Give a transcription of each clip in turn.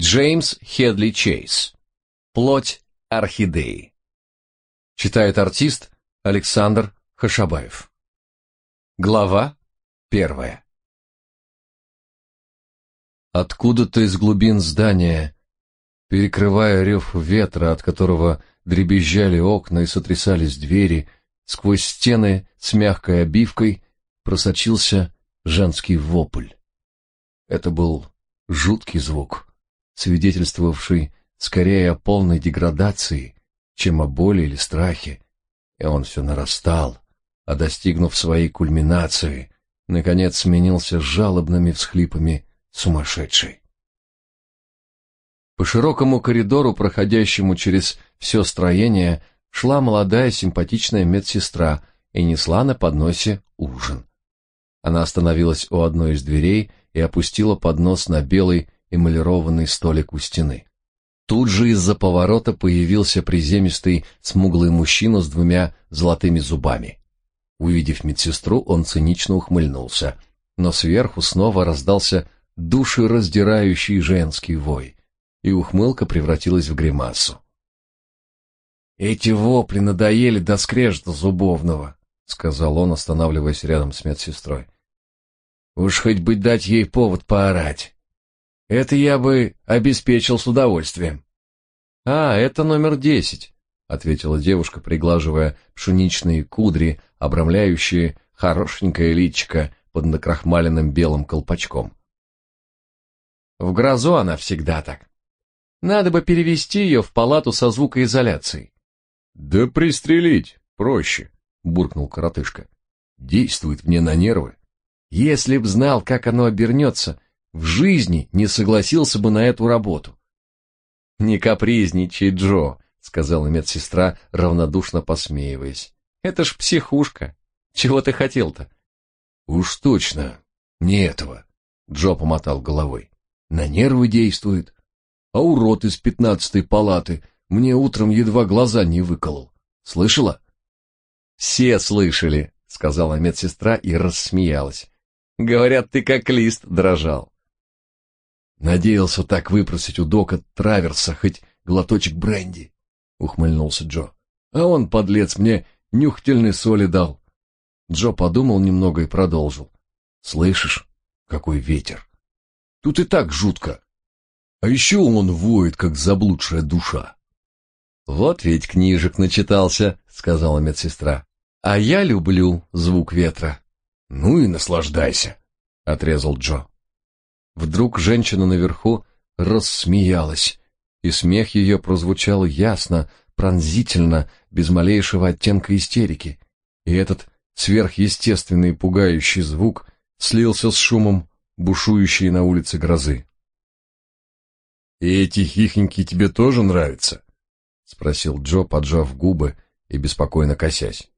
Джеймс Хедли Чейз. Плоть орхидеи. Читает артист Александр Хашабаев. Глава первая. Откуда-то из глубин здания, перекрывая рев ветра, от которого дребезжали окна и сотрясались двери, сквозь стены с мягкой обивкой просочился женский вопль. Это был жуткий звук свидетельствовавший скорее о полной деградации, чем о боли или страхе, и он все нарастал, а достигнув своей кульминации, наконец сменился жалобными всхлипами сумасшедшей. По широкому коридору, проходящему через все строение, шла молодая симпатичная медсестра и несла на подносе ужин. Она остановилась у одной из дверей и опустила поднос на белый эмалированный столик у стены. Тут же из-за поворота появился приземистый, смуглый мужчина с двумя золотыми зубами. Увидев медсестру, он цинично ухмыльнулся, но сверху снова раздался душераздирающий женский вой, и ухмылка превратилась в гримасу. «Эти вопли надоели до скрежета зубовного», — сказал он, останавливаясь рядом с медсестрой. «Уж хоть бы дать ей повод поорать». Это я бы обеспечил с удовольствием. А, это номер десять, ответила девушка, приглаживая пшеничные кудри, обрамляющие хорошенькое личико под накрахмаленным белым колпачком. В грозу она всегда так. Надо бы перевести ее в палату со звукоизоляцией. Да пристрелить проще, буркнул коротышка. Действует мне на нервы. Если б знал, как оно обернется, в жизни не согласился бы на эту работу. Не капризничай, Джо, сказала медсестра, равнодушно посмеиваясь. Это ж психушка. Чего ты хотел-то? Уж точно, не этого. Джо помотал головой. На нервы действует. А урод из пятнадцатой палаты мне утром едва глаза не выколол. Слышала? Все слышали, сказала медсестра и рассмеялась. Говорят, ты как лист дрожал. Надеялся так выпросить у Дока Траверса хоть глоточек бренди, ухмыльнулся Джо. А он, подлец, мне нюхательной соли дал. Джо подумал немного и продолжил. Слышишь, какой ветер? Тут и так жутко. А еще он воет, как заблудшая душа. Вот ведь книжек начитался, сказала медсестра. А я люблю звук ветра. Ну и наслаждайся, отрезал Джо. Вдруг женщина наверху рассмеялась, и смех ее прозвучал ясно, пронзительно, без малейшего оттенка истерики. И этот сверхъестественный пугающий звук слился с шумом бушующей на улице грозы. «И эти хихоньки тебе тоже нравятся?» — спросил Джо, поджав губы и беспокойно косясь.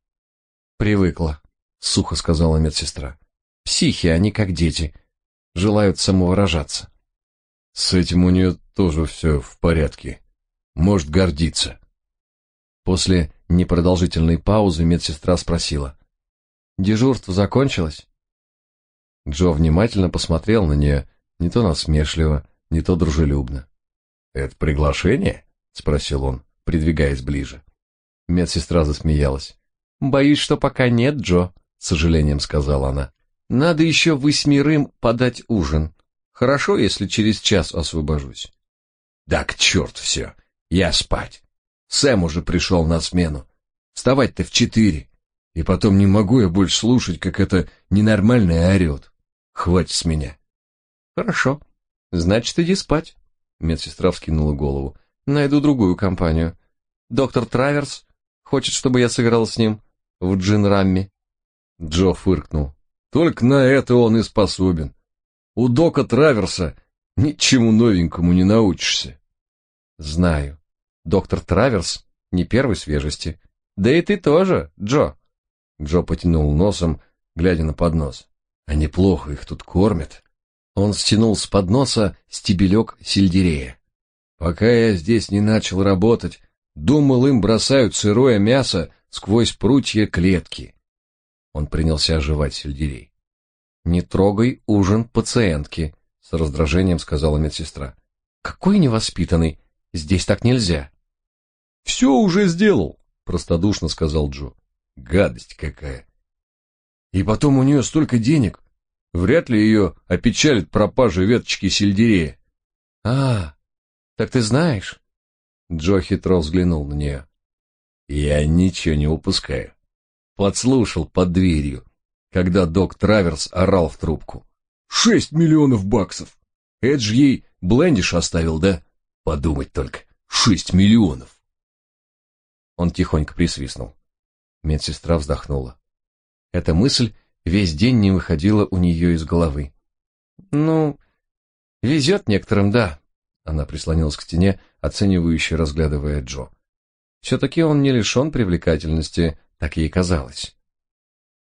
«Привыкла», — сухо сказала медсестра. «Психи, они как дети желают самовыражаться. С этим у нее тоже все в порядке. Может гордиться. После непродолжительной паузы медсестра спросила. «Дежурство закончилось?» Джо внимательно посмотрел на нее, не то насмешливо, не то дружелюбно. «Это приглашение?» — спросил он, придвигаясь ближе. Медсестра засмеялась. «Боюсь, что пока нет, Джо», — с сожалением сказала она. Надо еще восьмерым подать ужин. Хорошо, если через час освобожусь. Да к черту все. Я спать. Сэм уже пришел на смену. Вставать-то в четыре. И потом не могу я больше слушать, как это ненормальное орет. Хватит с меня. Хорошо. Значит, иди спать. Медсестра вскинула голову. Найду другую компанию. Доктор Траверс хочет, чтобы я сыграл с ним в джин-рамме. Джо фыркнул. Только на это он и способен. У Дока Траверса ничему новенькому не научишься. Знаю. Доктор Траверс не первой свежести. Да и ты тоже, Джо. Джо потянул носом, глядя на поднос. А неплохо их тут кормят. Он стянул с подноса стебелек сельдерея. Пока я здесь не начал работать, думал, им бросают сырое мясо сквозь прутья клетки. Он принялся оживать сельдерей. «Не трогай ужин пациентки», — с раздражением сказала медсестра. Какой невоспитанный. Здесь так нельзя. Все уже сделал, простодушно сказал Джо. Гадость какая. И потом у нее столько денег. Вряд ли ее опечалит пропажа веточки сельдерея. А, так ты знаешь? Джо хитро взглянул на нее. Я ничего не упускаю. Подслушал под дверью, когда док Траверс орал в трубку. Шесть миллионов баксов! Это ж ей Блендиш оставил, да? Подумать только. Шесть миллионов! Он тихонько присвистнул. Медсестра вздохнула. Эта мысль весь день не выходила у нее из головы. «Ну, везет некоторым, да», — она прислонилась к стене, оценивающе разглядывая Джо. Все-таки он не лишен привлекательности, так ей казалось.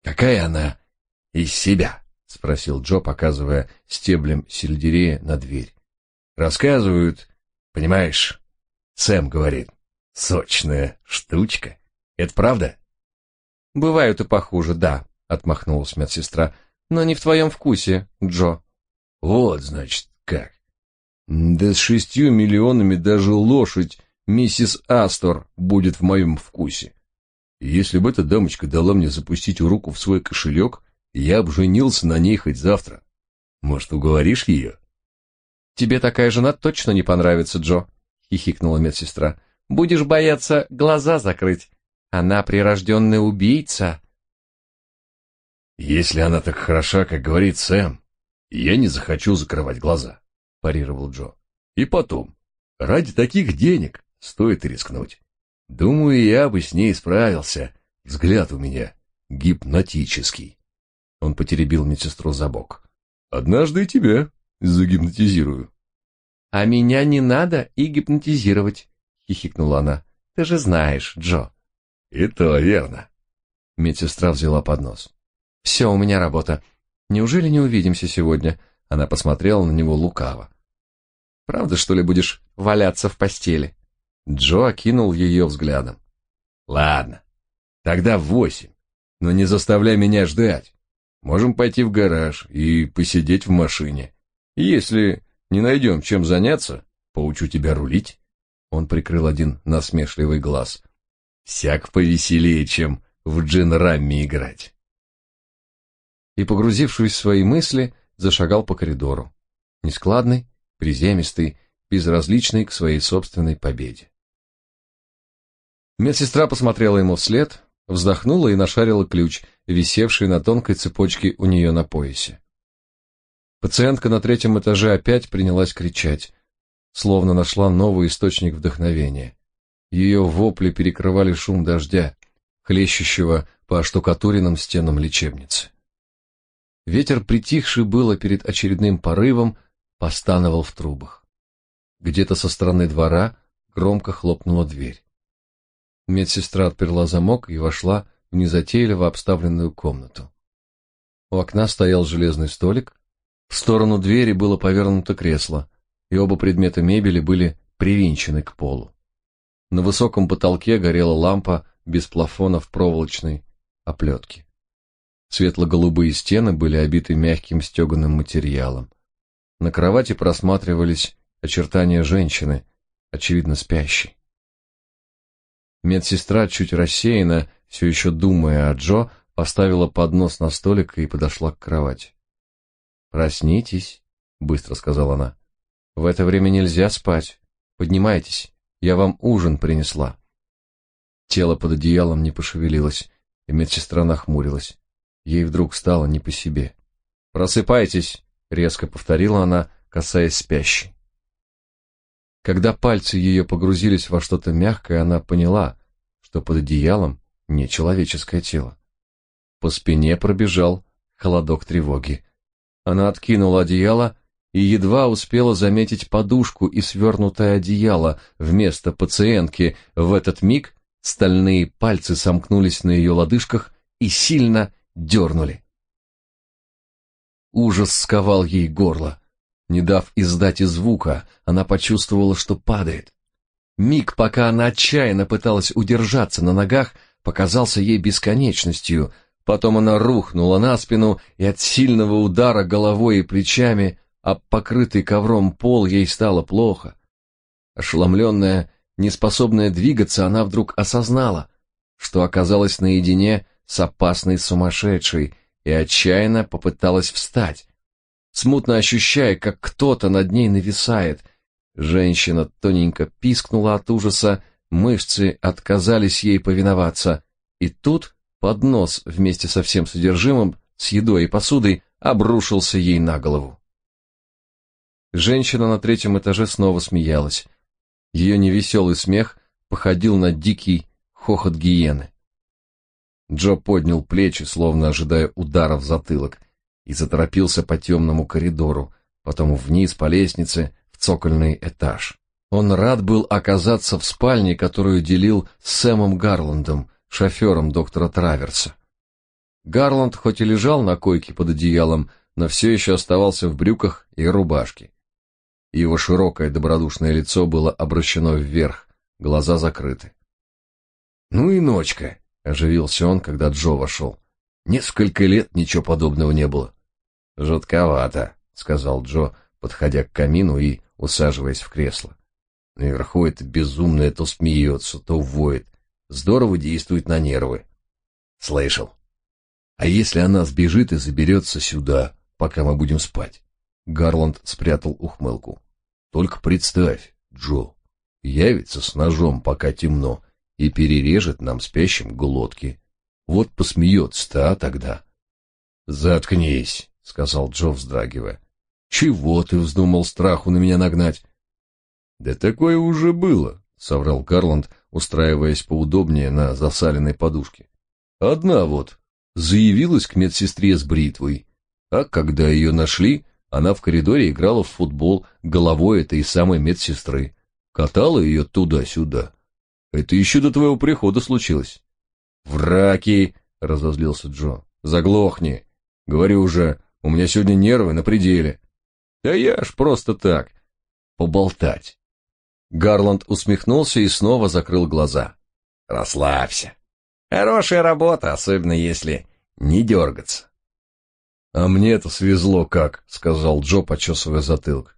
«Какая она из себя?» — спросил Джо, показывая стеблем сельдерея на дверь. «Рассказывают, понимаешь, Сэм говорит, сочная штучка. Это правда?» «Бывают и похуже, да», — отмахнулась медсестра, — «но не в твоем вкусе, Джо». «Вот, значит, как. Да с шестью миллионами даже лошадь миссис Астор будет в моем вкусе. Если бы эта дамочка дала мне запустить руку в свой кошелек, я бы женился на ней хоть завтра. Может, уговоришь ее?» «Тебе такая жена точно не понравится, Джо», — хихикнула медсестра. «Будешь бояться глаза закрыть. Она прирожденная убийца». «Если она так хороша, как говорит Сэм, я не захочу закрывать глаза», — парировал Джо. «И потом, ради таких денег стоит рискнуть. Думаю, я бы с ней справился. Взгляд у меня гипнотический». Он потеребил медсестру за бок. «Однажды и тебя загипнотизирую». «А меня не надо и гипнотизировать», — хихикнула она. «Ты же знаешь, Джо». «И то верно». Медсестра взяла поднос. «Все, у меня работа. Неужели не увидимся сегодня?» Она посмотрела на него лукаво. «Правда, что ли, будешь валяться в постели?» Джо окинул ее взглядом. «Ладно, тогда восемь. Но не заставляй меня ждать. Можем пойти в гараж и посидеть в машине. Если не найдем чем заняться, поучу тебя рулить». Он прикрыл один насмешливый глаз. «Всяк повеселее, чем в джин-рамме играть» и, погрузившись в свои мысли, зашагал по коридору. Нескладный, приземистый, безразличный к своей собственной победе. Медсестра посмотрела ему вслед, вздохнула и нашарила ключ, висевший на тонкой цепочке у нее на поясе. Пациентка на третьем этаже опять принялась кричать, словно нашла новый источник вдохновения. Ее вопли перекрывали шум дождя, хлещущего по штукатуренным стенам лечебницы. Ветер, притихший было перед очередным порывом, постановал в трубах. Где-то со стороны двора громко хлопнула дверь. Медсестра отперла замок и вошла в незатейливо обставленную комнату. У окна стоял железный столик, в сторону двери было повернуто кресло, и оба предмета мебели были привинчены к полу. На высоком потолке горела лампа без плафона в проволочной оплетке. Светло-голубые стены были обиты мягким стеганым материалом. На кровати просматривались очертания женщины, очевидно спящей. Медсестра, чуть рассеянно, все еще думая о Джо, поставила поднос на столик и подошла к кровати. «Проснитесь», — быстро сказала она. «В это время нельзя спать. Поднимайтесь, я вам ужин принесла». Тело под одеялом не пошевелилось, и медсестра нахмурилась. Ей вдруг стало не по себе. «Просыпайтесь!» — резко повторила она, касаясь спящей. Когда пальцы ее погрузились во что-то мягкое, она поняла, что под одеялом не человеческое тело. По спине пробежал холодок тревоги. Она откинула одеяло и едва успела заметить подушку и свернутое одеяло вместо пациентки. В этот миг стальные пальцы сомкнулись на ее лодыжках и сильно дернули. Ужас сковал ей горло. Не дав издать и звука, она почувствовала, что падает. Миг, пока она отчаянно пыталась удержаться на ногах, показался ей бесконечностью. Потом она рухнула на спину и от сильного удара головой и плечами об покрытый ковром пол, ей стало плохо. Ошеломленная, неспособная двигаться, она вдруг осознала, что оказалась наедине с опасной сумасшедшей и отчаянно попыталась встать, смутно ощущая, как кто-то над ней нависает. Женщина тоненько пискнула от ужаса, мышцы отказались ей повиноваться, и тут поднос вместе со всем содержимым, с едой и посудой, обрушился ей на голову. Женщина на третьем этаже снова смеялась. Ее невеселый смех походил на дикий хохот гиены. Джо поднял плечи, словно ожидая удара в затылок, и заторопился по темному коридору, потом вниз по лестнице в цокольный этаж. Он рад был оказаться в спальне, которую делил с Сэмом Гарландом, шофером доктора Траверса. Гарланд хоть и лежал на койке под одеялом, но все еще оставался в брюках и рубашке. Его широкое добродушное лицо было обращено вверх, глаза закрыты. «Ну и ночка!» — оживился он, когда Джо вошел. «Несколько лет ничего подобного не было». «Жутковато», — сказал Джо, подходя к камину и усаживаясь в кресло. Наверху это безумное то смеется, то воет. Здорово действует на нервы. Слышал. А если она сбежит и заберется сюда, пока мы будем спать? Гарланд спрятал ухмылку. Только представь, Джо, явится с ножом, пока темно, и перережет нам спящим глотки. Вот посмеется-то, а тогда? Заткнись, сказал Джо, вздрагивая. Чего ты вздумал страху на меня нагнать? Да такое уже было, соврал Гарланд, устраиваясь поудобнее на засаленной подушке. Одна вот заявилась к медсестре с бритвой, а когда ее нашли, она в коридоре играла в футбол головой этой самой медсестры, катала ее туда-сюда. Это еще до твоего прихода случилось. Враки, разозлился Джо. Заглохни. Говорю уже, у меня сегодня нервы на пределе. Да я ж просто так поболтать. Гарланд усмехнулся и снова закрыл глаза. Расслабься. Хорошая работа, особенно если не дергаться. А мне-то свезло как, сказал Джо, почесывая затылок.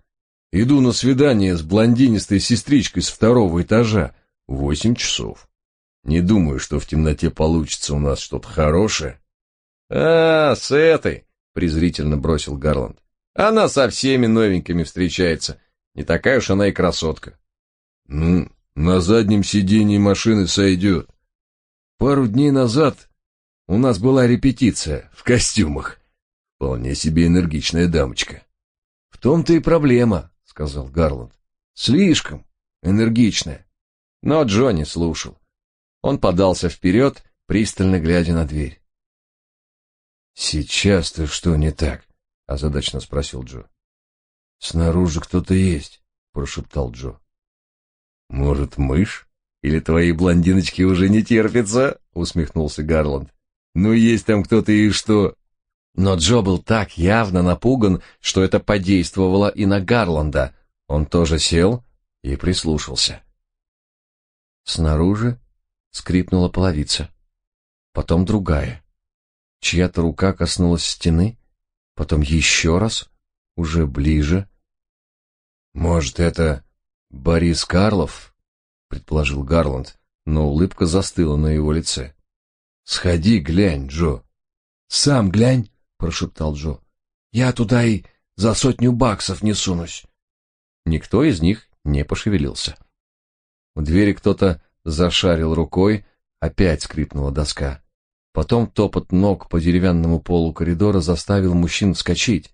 Иду на свидание с блондинистой сестричкой с второго этажа. Восемь часов. Не думаю, что в темноте получится у нас что-то хорошее. А, с этой, презрительно бросил Гарланд. Она со всеми новенькими встречается. Не такая уж она и красотка. Ну, на заднем сиденье машины сойдет. Пару дней назад у нас была репетиция в костюмах. Вполне себе энергичная дамочка. В том-то и проблема, сказал Гарланд. Слишком энергичная. Но Джо не слушал. Он подался вперед, пристально глядя на дверь. «Сейчас-то что не так?» — озадачно спросил Джо. «Снаружи кто-то есть», — прошептал Джо. «Может, мышь? Или твоей блондиночке уже не терпится?» — усмехнулся Гарланд. «Ну, есть там кто-то и что?» Но Джо был так явно напуган, что это подействовало и на Гарланда. Он тоже сел и прислушался. Снаружи скрипнула половица, потом другая. Чья-то рука коснулась стены, потом еще раз, уже ближе. Может, это Борис Карлов? предположил Гарланд, но улыбка застыла на его лице. Сходи, глянь, Джо. Сам глянь, прошептал Джо. Я туда и за сотню баксов не сунусь. Никто из них не пошевелился. В двери кто-то зашарил рукой, опять скрипнула доска. Потом топот ног по деревянному полу коридора заставил мужчин вскочить.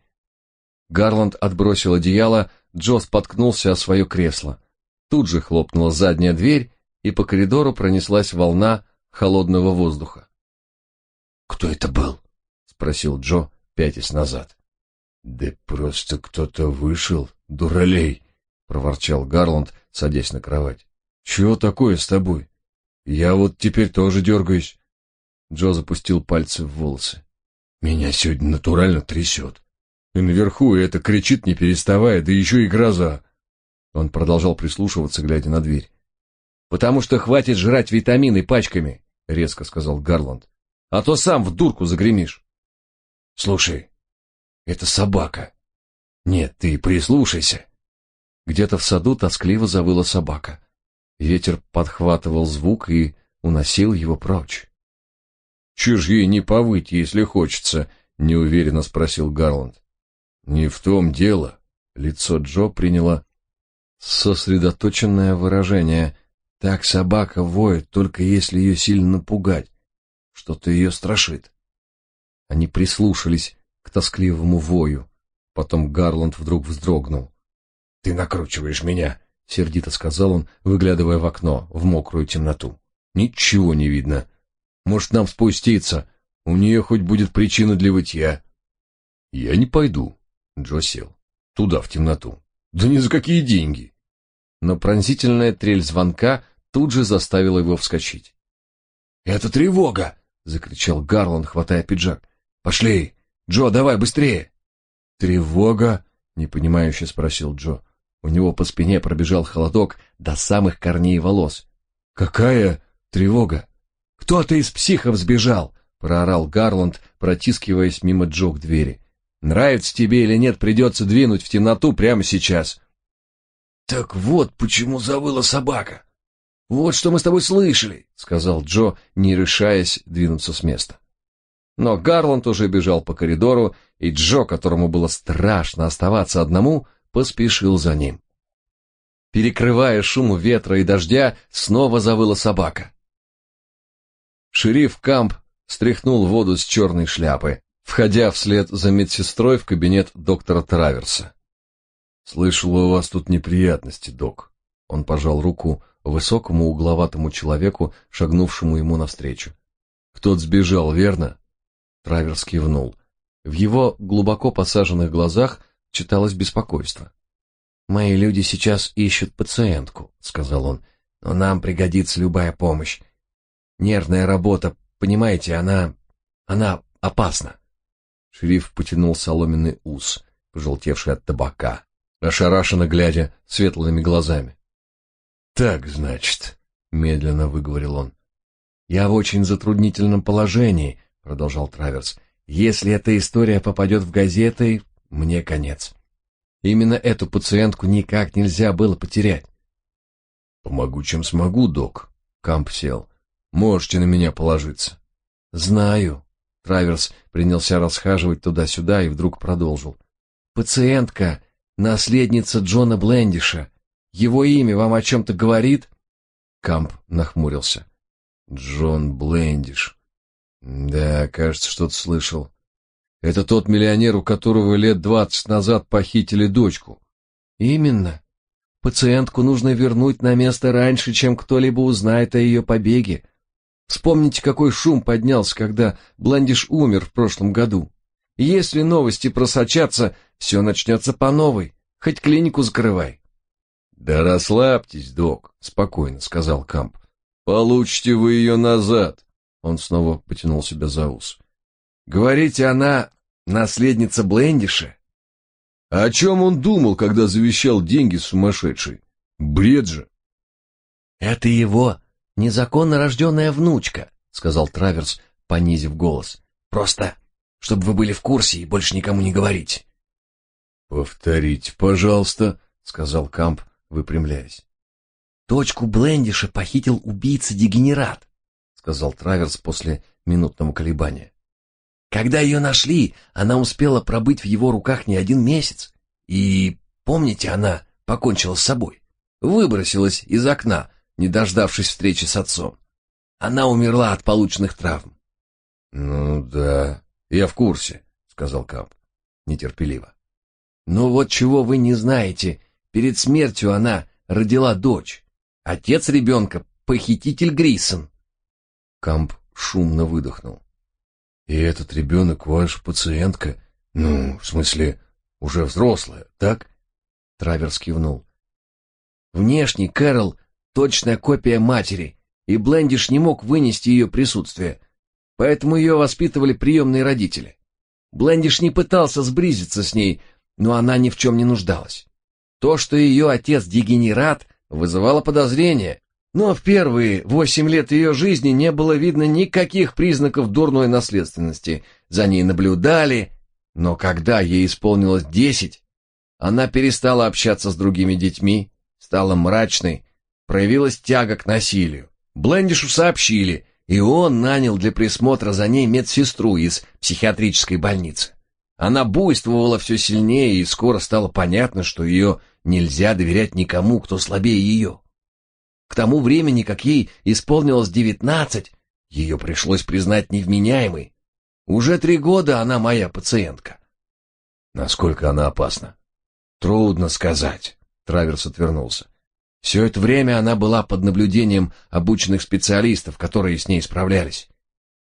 Гарланд отбросил одеяло, Джо споткнулся о свое кресло. Тут же хлопнула задняя дверь, и по коридору пронеслась волна холодного воздуха. «Кто это был?» — спросил Джо, пятясь назад. «Да просто кто-то вышел, дуралей!» — проворчал Гарланд, садясь на кровать. «Чего такое с тобой? Я вот теперь тоже дергаюсь». Джо запустил пальцы в волосы. «Меня сегодня натурально трясет. И наверху это кричит, не переставая, да еще и гроза». Он продолжал прислушиваться, глядя на дверь. «Потому что хватит жрать витамины пачками», — резко сказал Гарланд. «А то сам в дурку загремишь». «Слушай, это собака. Нет, ты прислушайся. Где-то в саду тоскливо завыла собака. Ветер подхватывал звук и уносил его прочь. «Чё ж ей не повыть, если хочется?» — неуверенно спросил Гарланд. «Не в том дело». Лицо Джо приняло сосредоточенное выражение. Так собака воет, только если ее сильно напугать. Что-то ее страшит. Они прислушались к тоскливому вою. Потом Гарланд вдруг вздрогнул. «Ты накручиваешь меня», — сердито сказал он, выглядывая в окно, в мокрую темноту. «Ничего не видно. Может, нам спуститься? У нее хоть будет причина для вытья». «Я не пойду», — Джо сел. «Туда, в темноту. Да ни за какие деньги». Но пронзительная трель звонка тут же заставила его вскочить. «Это тревога!» — закричал Гарланд, хватая пиджак. «Пошли! Джо, давай быстрее!» «Тревога?» — непонимающе спросил Джо. У него по спине пробежал холодок до самых корней волос. «Какая тревога? Кто-то из психов сбежал!» — проорал Гарланд, протискиваясь мимо Джо к двери. «Нравится тебе или нет, придется двинуть в темноту прямо сейчас». «Так вот почему завыла собака. Вот что мы с тобой слышали», — сказал Джо, не решаясь двинуться с места. Но Гарланд уже бежал по коридору, и Джо, которому было страшно оставаться одному, поспешил за ним. Перекрывая шум ветра и дождя, снова завыла собака. Шериф Камп стряхнул воду с черной шляпы, входя вслед за медсестрой в кабинет доктора Траверса. «Слышал, у вас тут неприятности, док». Он пожал руку высокому угловатому человеку, шагнувшему ему навстречу. «Кто-то сбежал, верно?» Траверс кивнул. В его глубоко посаженных глазах читалось беспокойство. «Мои люди сейчас ищут пациентку», — сказал он, — «но нам пригодится любая помощь. Нервная работа, понимаете, она... она опасна». Шериф потянул соломенный ус, пожелтевший от табака, ошарашенно глядя светлыми глазами. «Так, значит», — медленно выговорил он. «Я в очень затруднительном положении», — продолжал Траверс. «Если эта история попадет в газеты, мне конец. Именно эту пациентку никак нельзя было потерять». «Помогу, чем смогу, док», — Камп сел. «Можете на меня положиться». «Знаю». Траверс принялся расхаживать туда-сюда и вдруг продолжил. «Пациентка — наследница Джона Блендиша. Его имя вам о чем-то говорит?» Камп нахмурился. «Джон Блендиш. Да, кажется, что-то слышал. Это тот миллионер, у которого лет двадцать назад похитили дочку. Именно. Пациентку нужно вернуть на место раньше, чем кто-либо узнает о ее побеге. Вспомните, какой шум поднялся, когда Бландиш умер в прошлом году. Если новости просочатся, все начнется по новой. Хоть клинику закрывай. Да расслабьтесь, док, спокойно сказал Камп. Получите вы ее назад. Он снова потянул себя за ус. Говорите, она наследница Блендиша? А о чем он думал, когда завещал деньги сумасшедший? Бред же. Это его незаконно рожденная внучка, сказал Траверс, понизив голос. Просто, чтобы вы были в курсе и больше никому не говорить. Повторите, пожалуйста, сказал Камп, выпрямляясь. Дочку Блендиша похитил убийца-дегенерат, сказал Траверс после минутного колебания. Когда ее нашли, она успела пробыть в его руках не один месяц. И, помните, она покончила с собой. Выбросилась из окна, не дождавшись встречи с отцом. Она умерла от полученных травм. — Ну да, я в курсе, — сказал Камп нетерпеливо. — Но вот чего вы не знаете. Перед смертью она родила дочь. Отец ребенка — похититель Грисон. Камп шумно выдохнул. И этот ребенок ваша пациентка? Ну, в смысле, уже взрослая, так? Траверс кивнул. Внешне Кэрол точная копия матери, и Блендиш не мог вынести ее присутствие, поэтому ее воспитывали приемные родители. Блендиш не пытался сблизиться с ней, но она ни в чем не нуждалась. То, что ее отец дегенерат, вызывало подозрения, но в первые восемь лет ее жизни не было видно никаких признаков дурной наследственности. За ней наблюдали, но когда ей исполнилось десять, Она перестала общаться с другими детьми, стала мрачной, проявилась тяга к насилию. Блендишу сообщили, и он нанял для присмотра за ней медсестру из психиатрической больницы. Она буйствовала все сильнее, и скоро стало понятно, что ее нельзя доверять никому, кто слабее ее. К тому времени, как ей исполнилось девятнадцать, ее пришлось признать невменяемой. Уже три года она моя пациентка. Насколько она опасна? Трудно сказать. Траверс отвернулся. Все это время она была под наблюдением обученных специалистов, которые с ней справлялись.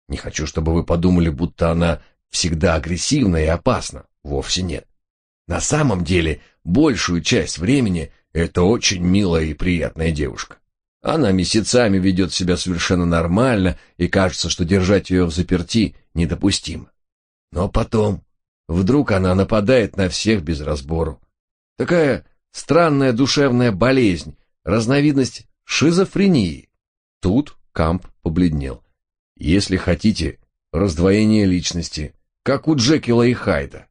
Не хочу, чтобы вы подумали, будто она всегда агрессивна и опасна. Вовсе нет. На самом деле, большую часть времени это очень милая и приятная девушка. Она месяцами ведет себя совершенно нормально, и кажется, что держать ее в заперти недопустимо. Но потом, вдруг она нападает на всех без разбору. Такая странная душевная болезнь, разновидность шизофрении. Тут Камп побледнел. Если хотите, раздвоение личности, как у Джекила и Хайда.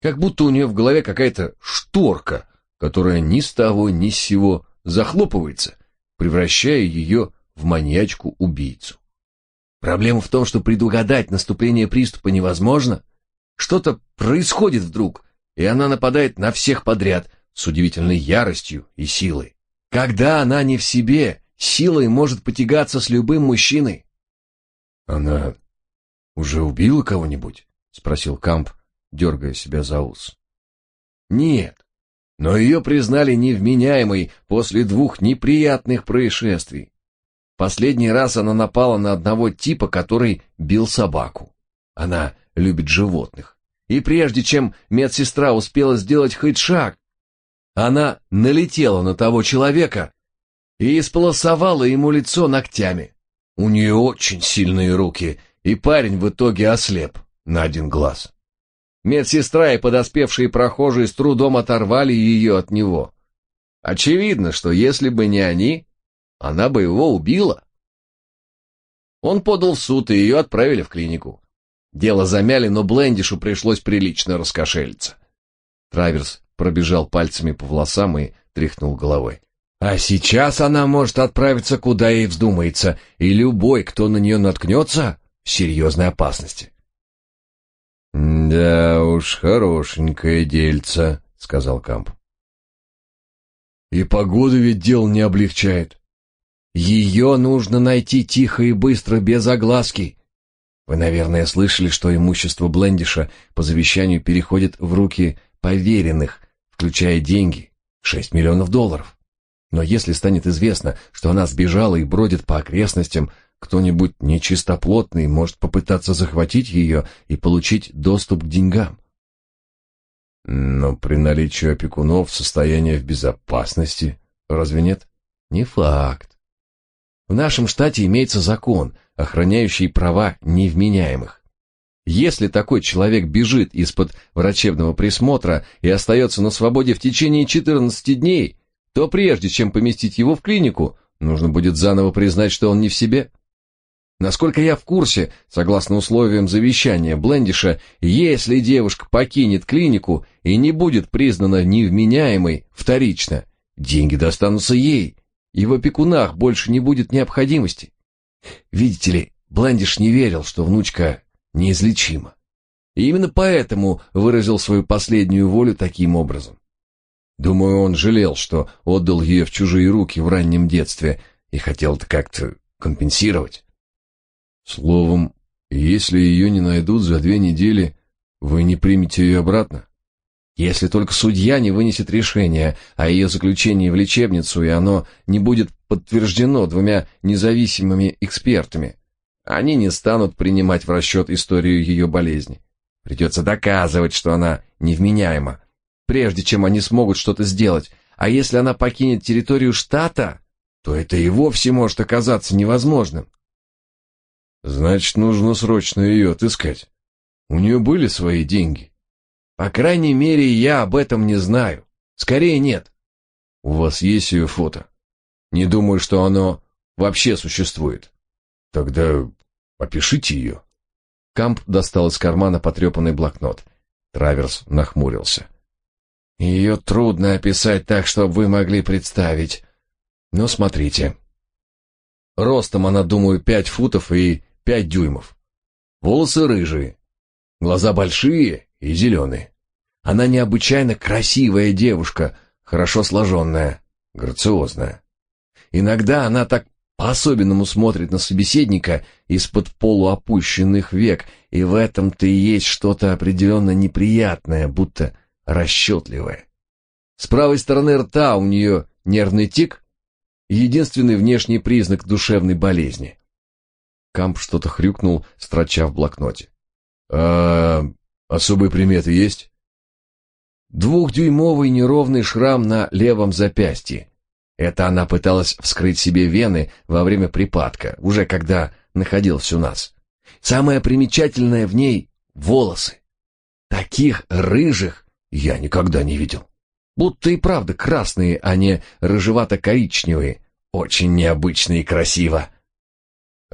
Как будто у нее в голове какая-то шторка, которая ни с того ни с сего захлопывается — превращая ее в маньячку-убийцу. Проблема в том, что предугадать наступление приступа невозможно. Что-то происходит вдруг, и она нападает на всех подряд с удивительной яростью и силой. Когда она не в себе, силой может потягаться с любым мужчиной. Она уже убила кого-нибудь? спросил Камп, дергая себя за ус. Нет, но ее признали невменяемой после двух неприятных происшествий. Последний раз она напала на одного типа, который бил собаку. Она любит животных. И прежде чем медсестра успела сделать хоть шаг, она налетела на того человека и исполосовала ему лицо ногтями. У нее очень сильные руки, и парень в итоге ослеп на один глаз. Медсестра и подоспевшие прохожие с трудом оторвали ее от него. Очевидно, что если бы не они, она бы его убила. Он подал в суд, и ее отправили в клинику. Дело замяли, но Блендишу пришлось прилично раскошелиться. Траверс пробежал пальцами по волосам и тряхнул головой. А сейчас она может отправиться куда ей вздумается, и любой, кто на нее наткнется, в серьезной опасности. «Да уж, хорошенькое дельце», — сказал Камп. «И погода ведь дел не облегчает. Ее нужно найти тихо и быстро, без огласки. Вы, наверное, слышали, что имущество Блендиша по завещанию переходит в руки поверенных, включая деньги — шесть миллионов долларов. Но если станет известно, что она сбежала и бродит по окрестностям, кто-нибудь нечистоплотный может попытаться захватить ее и получить доступ к деньгам. Но при наличии опекунов состояние в безопасности, разве нет? Не факт. В нашем штате имеется закон, охраняющий права невменяемых. Если такой человек бежит из-под врачебного присмотра и остается на свободе в течение 14 дней, то прежде чем поместить его в клинику, нужно будет заново признать, что он не в себе. Насколько я в курсе, согласно условиям завещания Блендиша, если девушка покинет клинику и не будет признана невменяемой вторично, деньги достанутся ей, и в опекунах больше не будет необходимости. Видите ли, Блендиш не верил, что внучка неизлечима. И именно поэтому выразил свою последнюю волю таким образом. Думаю, он жалел, что отдал ее в чужие руки в раннем детстве и хотел это как-то компенсировать. Словом, если ее не найдут за две недели, вы не примете ее обратно? Если только судья не вынесет решение о ее заключении в лечебницу, и оно не будет подтверждено двумя независимыми экспертами. Они не станут принимать в расчет историю ее болезни. Придется доказывать, что она невменяема, прежде чем они смогут что-то сделать. А если она покинет территорию штата, то это и вовсе может оказаться невозможным. Значит, нужно срочно ее отыскать. У нее были свои деньги? По крайней мере, я об этом не знаю. Скорее нет. У вас есть ее фото? Не думаю, что оно вообще существует. Тогда опишите ее. Камп достал из кармана потрепанный блокнот. Траверс нахмурился. Ее трудно описать так, чтобы вы могли представить. Но смотрите. Ростом она, думаю, пять футов и пять дюймов. Волосы рыжие, глаза большие и зеленые. Она необычайно красивая девушка, хорошо сложенная, грациозная. Иногда она так по-особенному смотрит на собеседника из-под полуопущенных век, и в этом-то и есть что-то определенно неприятное, будто расчетливое. С правой стороны рта у нее нервный тик, единственный внешний признак душевной болезни. Камп что-то хрюкнул, строча в блокноте. «А особые приметы есть?» Двухдюймовый неровный шрам на левом запястье. Это она пыталась вскрыть себе вены во время припадка, уже когда находилась у нас. Самое примечательное в ней — волосы. Таких рыжих я никогда не видел. Будто и правда красные, а не рыжевато-коричневые. Очень необычно и красиво.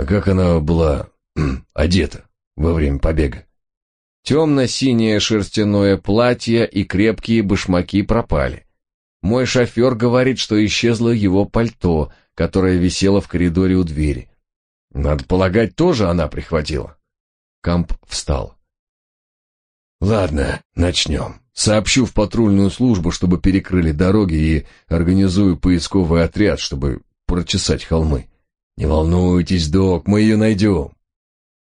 А как она была одета во время побега? Темно-синее шерстяное платье и крепкие башмаки пропали. Мой шофер говорит, что исчезло его пальто, которое висело в коридоре у двери. Надо полагать, тоже она прихватила. Камп встал. Ладно, начнем. Сообщу в патрульную службу, чтобы перекрыли дороги и организую поисковый отряд, чтобы прочесать холмы. Не волнуйтесь, док, мы ее найдем.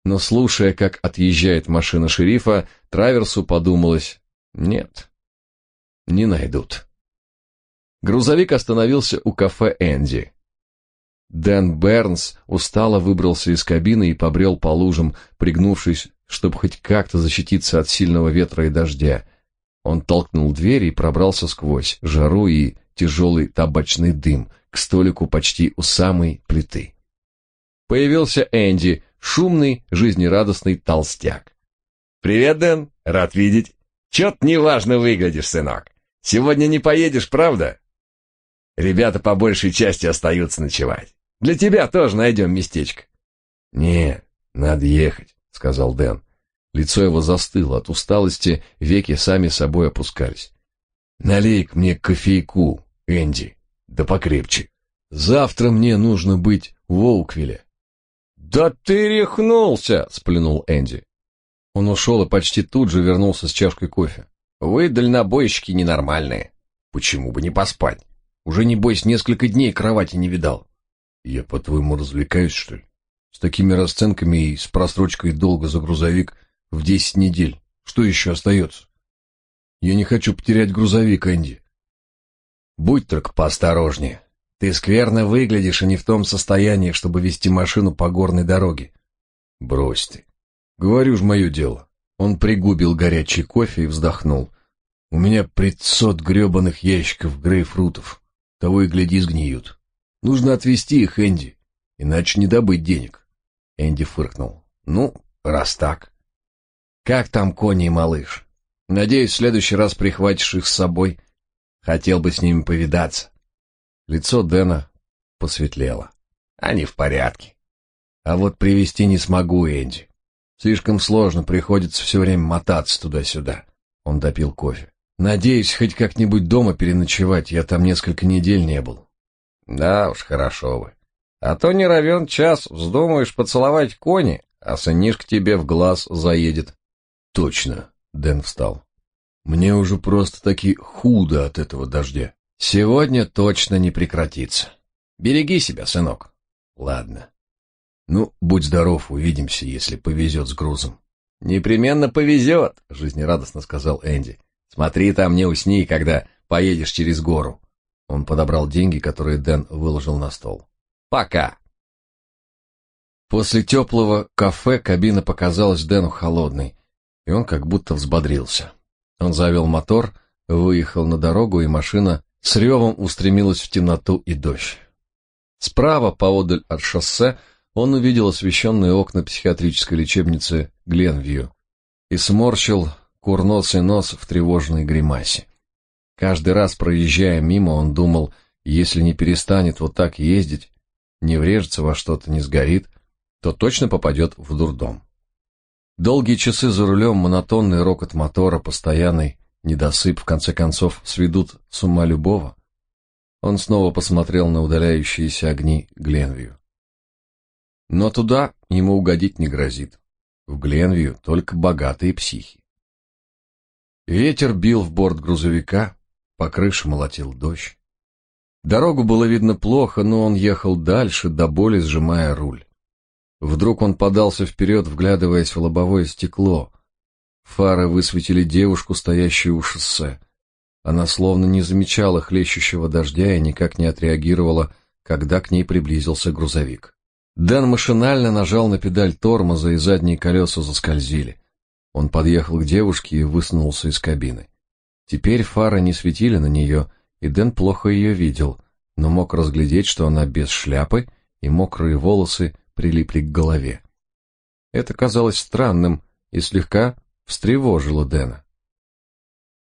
Но слушая, как отъезжает машина шерифа, Траверсу подумалось: нет. Не найдут. Грузовик остановился у кафе Энди. Дэн Бернс устало выбрался из кабины и побрел по лужам, пригнувшись, чтобы хоть как-то защититься от сильного ветра и дождя. Он толкнул дверь и пробрался сквозь жару и тяжелый табачный дым к столику почти у самой плиты. Появился Энди, шумный, жизнерадостный толстяк. «Привет, Дэн, рад видеть. Чё-то неважно выглядишь, сынок. Сегодня не поедешь, правда?» Ребята по большей части остаются ночевать. Для тебя тоже найдем местечко. Не, надо ехать, сказал Дэн. Лицо его застыло от усталости, веки сами собой опускались. налей мне кофейку, Энди, да покрепче. Завтра мне нужно быть в Оуквилле. Да ты рехнулся, сплюнул Энди. Он ушел и почти тут же вернулся с чашкой кофе. Вы дальнобойщики ненормальные. Почему бы не поспать? Уже небось несколько дней кровати не видал. Я, по-твоему, развлекаюсь, что ли? С такими расценками и с просрочкой долга за грузовик в десять недель. Что еще остается? Я не хочу потерять грузовик, Энди. Будь только поосторожнее. Ты скверно выглядишь и не в том состоянии, чтобы вести машину по горной дороге. Брось ты. Говорю ж мое дело. Он пригубил горячий кофе и вздохнул. У меня пятьсот гребаных ящиков грейпфрутов. Того и гляди сгниют. Нужно отвезти их Энди, иначе не добыть денег. Энди фыркнул. Ну, раз так. Как там кони и малыш? Надеюсь, в следующий раз прихватишь их с собой. Хотел бы с ними повидаться. Лицо Дэна посветлело. Они в порядке. А вот привести не смогу, Энди. Слишком сложно, приходится все время мотаться туда-сюда. Он допил кофе. Надеюсь, хоть как-нибудь дома переночевать, я там несколько недель не был. Да уж, хорошо вы. А то не равен час вздумаешь поцеловать кони, а сынишка тебе в глаз заедет. Точно, Дэн встал. Мне уже просто-таки худо от этого дождя. Сегодня точно не прекратится. Береги себя, сынок. Ладно. Ну, будь здоров, увидимся, если повезет с грузом. Непременно повезет, жизнерадостно сказал Энди. Смотри там, не усни, когда поедешь через гору. Он подобрал деньги, которые Дэн выложил на стол. «Пока!» После теплого кафе кабина показалась Дэну холодной, и он как будто взбодрился. Он завел мотор, выехал на дорогу, и машина с ревом устремилась в темноту и дождь. Справа, поодаль от шоссе, он увидел освещенные окна психиатрической лечебницы Гленвью и сморщил курносый нос в тревожной гримасе. Каждый раз проезжая мимо, он думал, если не перестанет вот так ездить, не врежется во что-то, не сгорит, то точно попадет в дурдом. Долгие часы за рулем, монотонный рокот мотора, постоянный недосып в конце концов сведут с ума любого. Он снова посмотрел на удаляющиеся огни Гленвью. Но туда ему угодить не грозит. В Гленвью только богатые психи. Ветер бил в борт грузовика, по крыше молотил дождь. Дорогу было видно плохо, но он ехал дальше, до боли сжимая руль. Вдруг он подался вперед, вглядываясь в лобовое стекло. Фары высветили девушку, стоящую у шоссе. Она словно не замечала хлещущего дождя и никак не отреагировала, когда к ней приблизился грузовик. Дэн машинально нажал на педаль тормоза, и задние колеса заскользили. Он подъехал к девушке и высунулся из кабины. Теперь фары не светили на нее, и Дэн плохо ее видел, но мог разглядеть, что она без шляпы, и мокрые волосы прилипли к голове. Это казалось странным и слегка встревожило Дэна.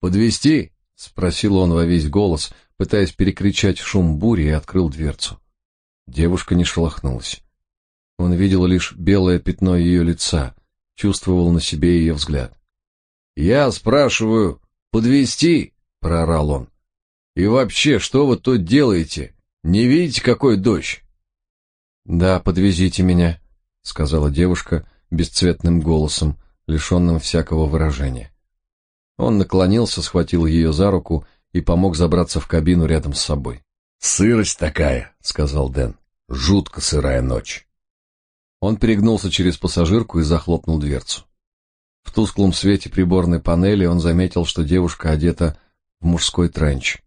«Подвезти?» — спросил он во весь голос, пытаясь перекричать шум бури, и открыл дверцу. Девушка не шелохнулась. Он видел лишь белое пятно ее лица, чувствовал на себе ее взгляд. «Я спрашиваю, подвезти?» — проорал он. «И вообще, что вы тут делаете? Не видите, какой дождь?» «Да, подвезите меня», — сказала девушка бесцветным голосом, лишенным всякого выражения. Он наклонился, схватил ее за руку и помог забраться в кабину рядом с собой. «Сырость такая», — сказал Дэн. «Жутко сырая ночь». Он перегнулся через пассажирку и захлопнул дверцу. В тусклом свете приборной панели он заметил, что девушка одета в мужской тренч.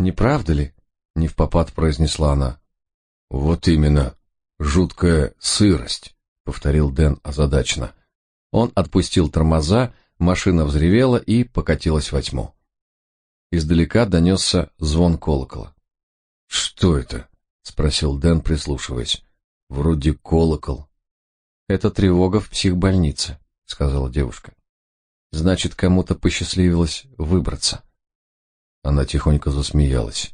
«Не правда ли?» — не в попад произнесла она. Вот именно, жуткая сырость, повторил Дэн озадаченно. Он отпустил тормоза, машина взревела и покатилась во тьму. Издалека донесся звон колокола. Что это? спросил Дэн, прислушиваясь. Вроде колокол. Это тревога в психбольнице, сказала девушка. Значит, кому-то посчастливилось выбраться. Она тихонько засмеялась.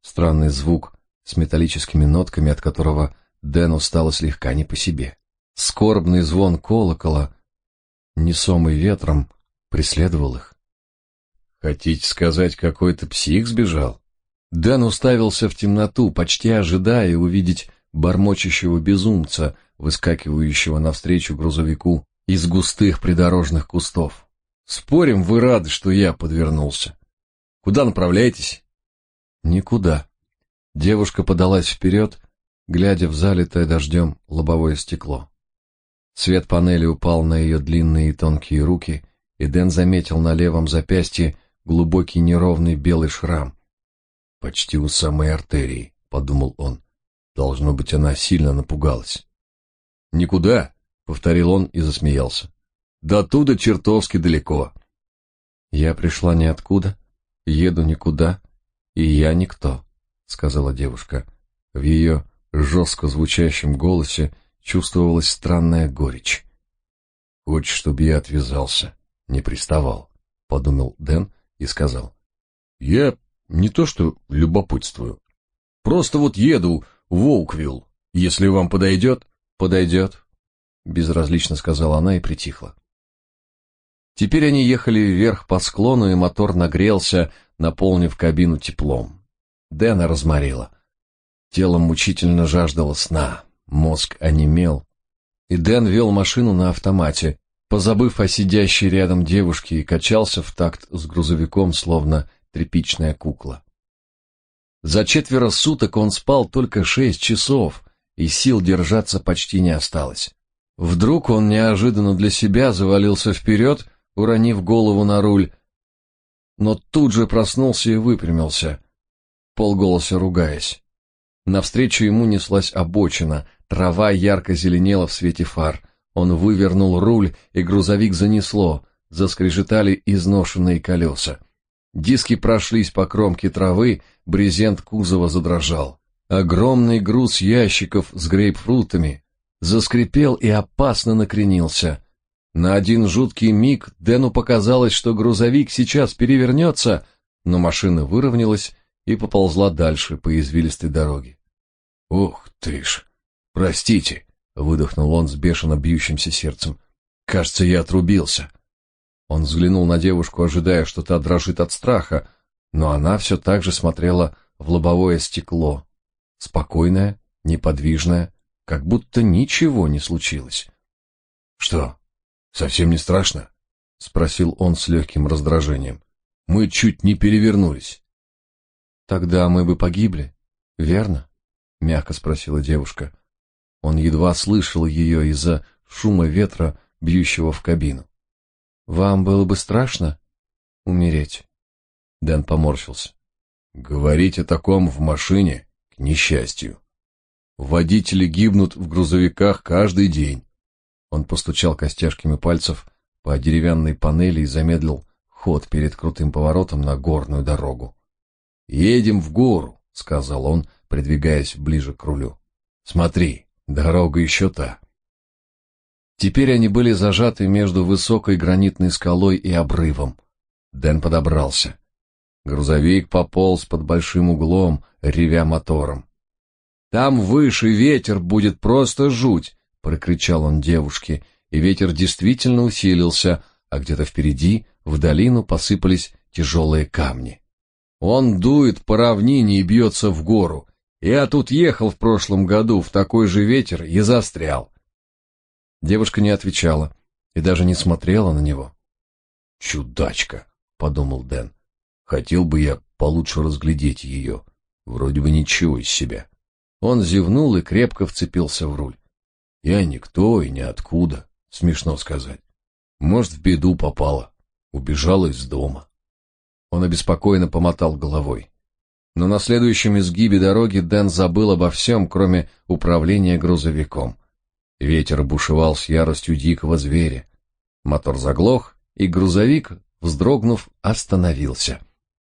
Странный звук с металлическими нотками, от которого Дэну стало слегка не по себе. Скорбный звон колокола, несомый ветром, преследовал их. Хотите сказать, какой-то псих сбежал? Дэн уставился в темноту, почти ожидая увидеть бормочущего безумца, выскакивающего навстречу грузовику из густых придорожных кустов. Спорим, вы рады, что я подвернулся. Куда направляетесь? Никуда. Девушка подалась вперед, глядя в залитое дождем лобовое стекло. Свет панели упал на ее длинные и тонкие руки, и Дэн заметил на левом запястье глубокий неровный белый шрам. «Почти у самой артерии», — подумал он. «Должно быть, она сильно напугалась». «Никуда», — повторил он и засмеялся. «До туда чертовски далеко». «Я пришла ниоткуда, еду никуда, и я никто» сказала девушка. В ее жестко звучащем голосе чувствовалась странная горечь. Хочешь, чтобы я отвязался, не приставал, подумал Дэн и сказал: Я не то что любопытствую, просто вот еду в Оуквилл. Если вам подойдет, подойдет. Безразлично сказала она и притихла. Теперь они ехали вверх по склону, и мотор нагрелся, наполнив кабину теплом. Дэна разморило. Тело мучительно жаждало сна, мозг онемел. И Дэн вел машину на автомате, позабыв о сидящей рядом девушке и качался в такт с грузовиком, словно тряпичная кукла. За четверо суток он спал только шесть часов, и сил держаться почти не осталось. Вдруг он неожиданно для себя завалился вперед, уронив голову на руль, но тут же проснулся и выпрямился полголоса ругаясь. Навстречу ему неслась обочина, трава ярко зеленела в свете фар. Он вывернул руль, и грузовик занесло, заскрежетали изношенные колеса. Диски прошлись по кромке травы, брезент кузова задрожал. Огромный груз ящиков с грейпфрутами заскрипел и опасно накренился. На один жуткий миг Дэну показалось, что грузовик сейчас перевернется, но машина выровнялась и поползла дальше по извилистой дороге. «Ух ты ж! Простите!» — выдохнул он с бешено бьющимся сердцем. «Кажется, я отрубился». Он взглянул на девушку, ожидая, что та дрожит от страха, но она все так же смотрела в лобовое стекло, спокойная, неподвижная, как будто ничего не случилось. «Что, совсем не страшно?» — спросил он с легким раздражением. «Мы чуть не перевернулись». «Тогда мы бы погибли, верно?» — мягко спросила девушка. Он едва слышал ее из-за шума ветра, бьющего в кабину. «Вам было бы страшно умереть?» Дэн поморщился. «Говорить о таком в машине — к несчастью. Водители гибнут в грузовиках каждый день». Он постучал костяшками пальцев по деревянной панели и замедлил ход перед крутым поворотом на горную дорогу. «Едем в гору», — сказал он, придвигаясь ближе к рулю. «Смотри, дорога еще та». Теперь они были зажаты между высокой гранитной скалой и обрывом. Дэн подобрался. Грузовик пополз под большим углом, ревя мотором. «Там выше ветер будет просто жуть!» — прокричал он девушке, и ветер действительно усилился, а где-то впереди, в долину, посыпались тяжелые камни. «Он дует по равнине и бьется в гору. Я тут ехал в прошлом году в такой же ветер и застрял. Девушка не отвечала и даже не смотрела на него. «Чудачка», — подумал Дэн. «Хотел бы я получше разглядеть ее. Вроде бы ничего из себя». Он зевнул и крепко вцепился в руль. «Я никто и ниоткуда, смешно сказать. Может, в беду попала, убежала из дома». Он обеспокоенно помотал головой. Но на следующем изгибе дороги Дэн забыл обо всем, кроме управления грузовиком. Ветер бушевал с яростью дикого зверя. Мотор заглох, и грузовик, вздрогнув, остановился.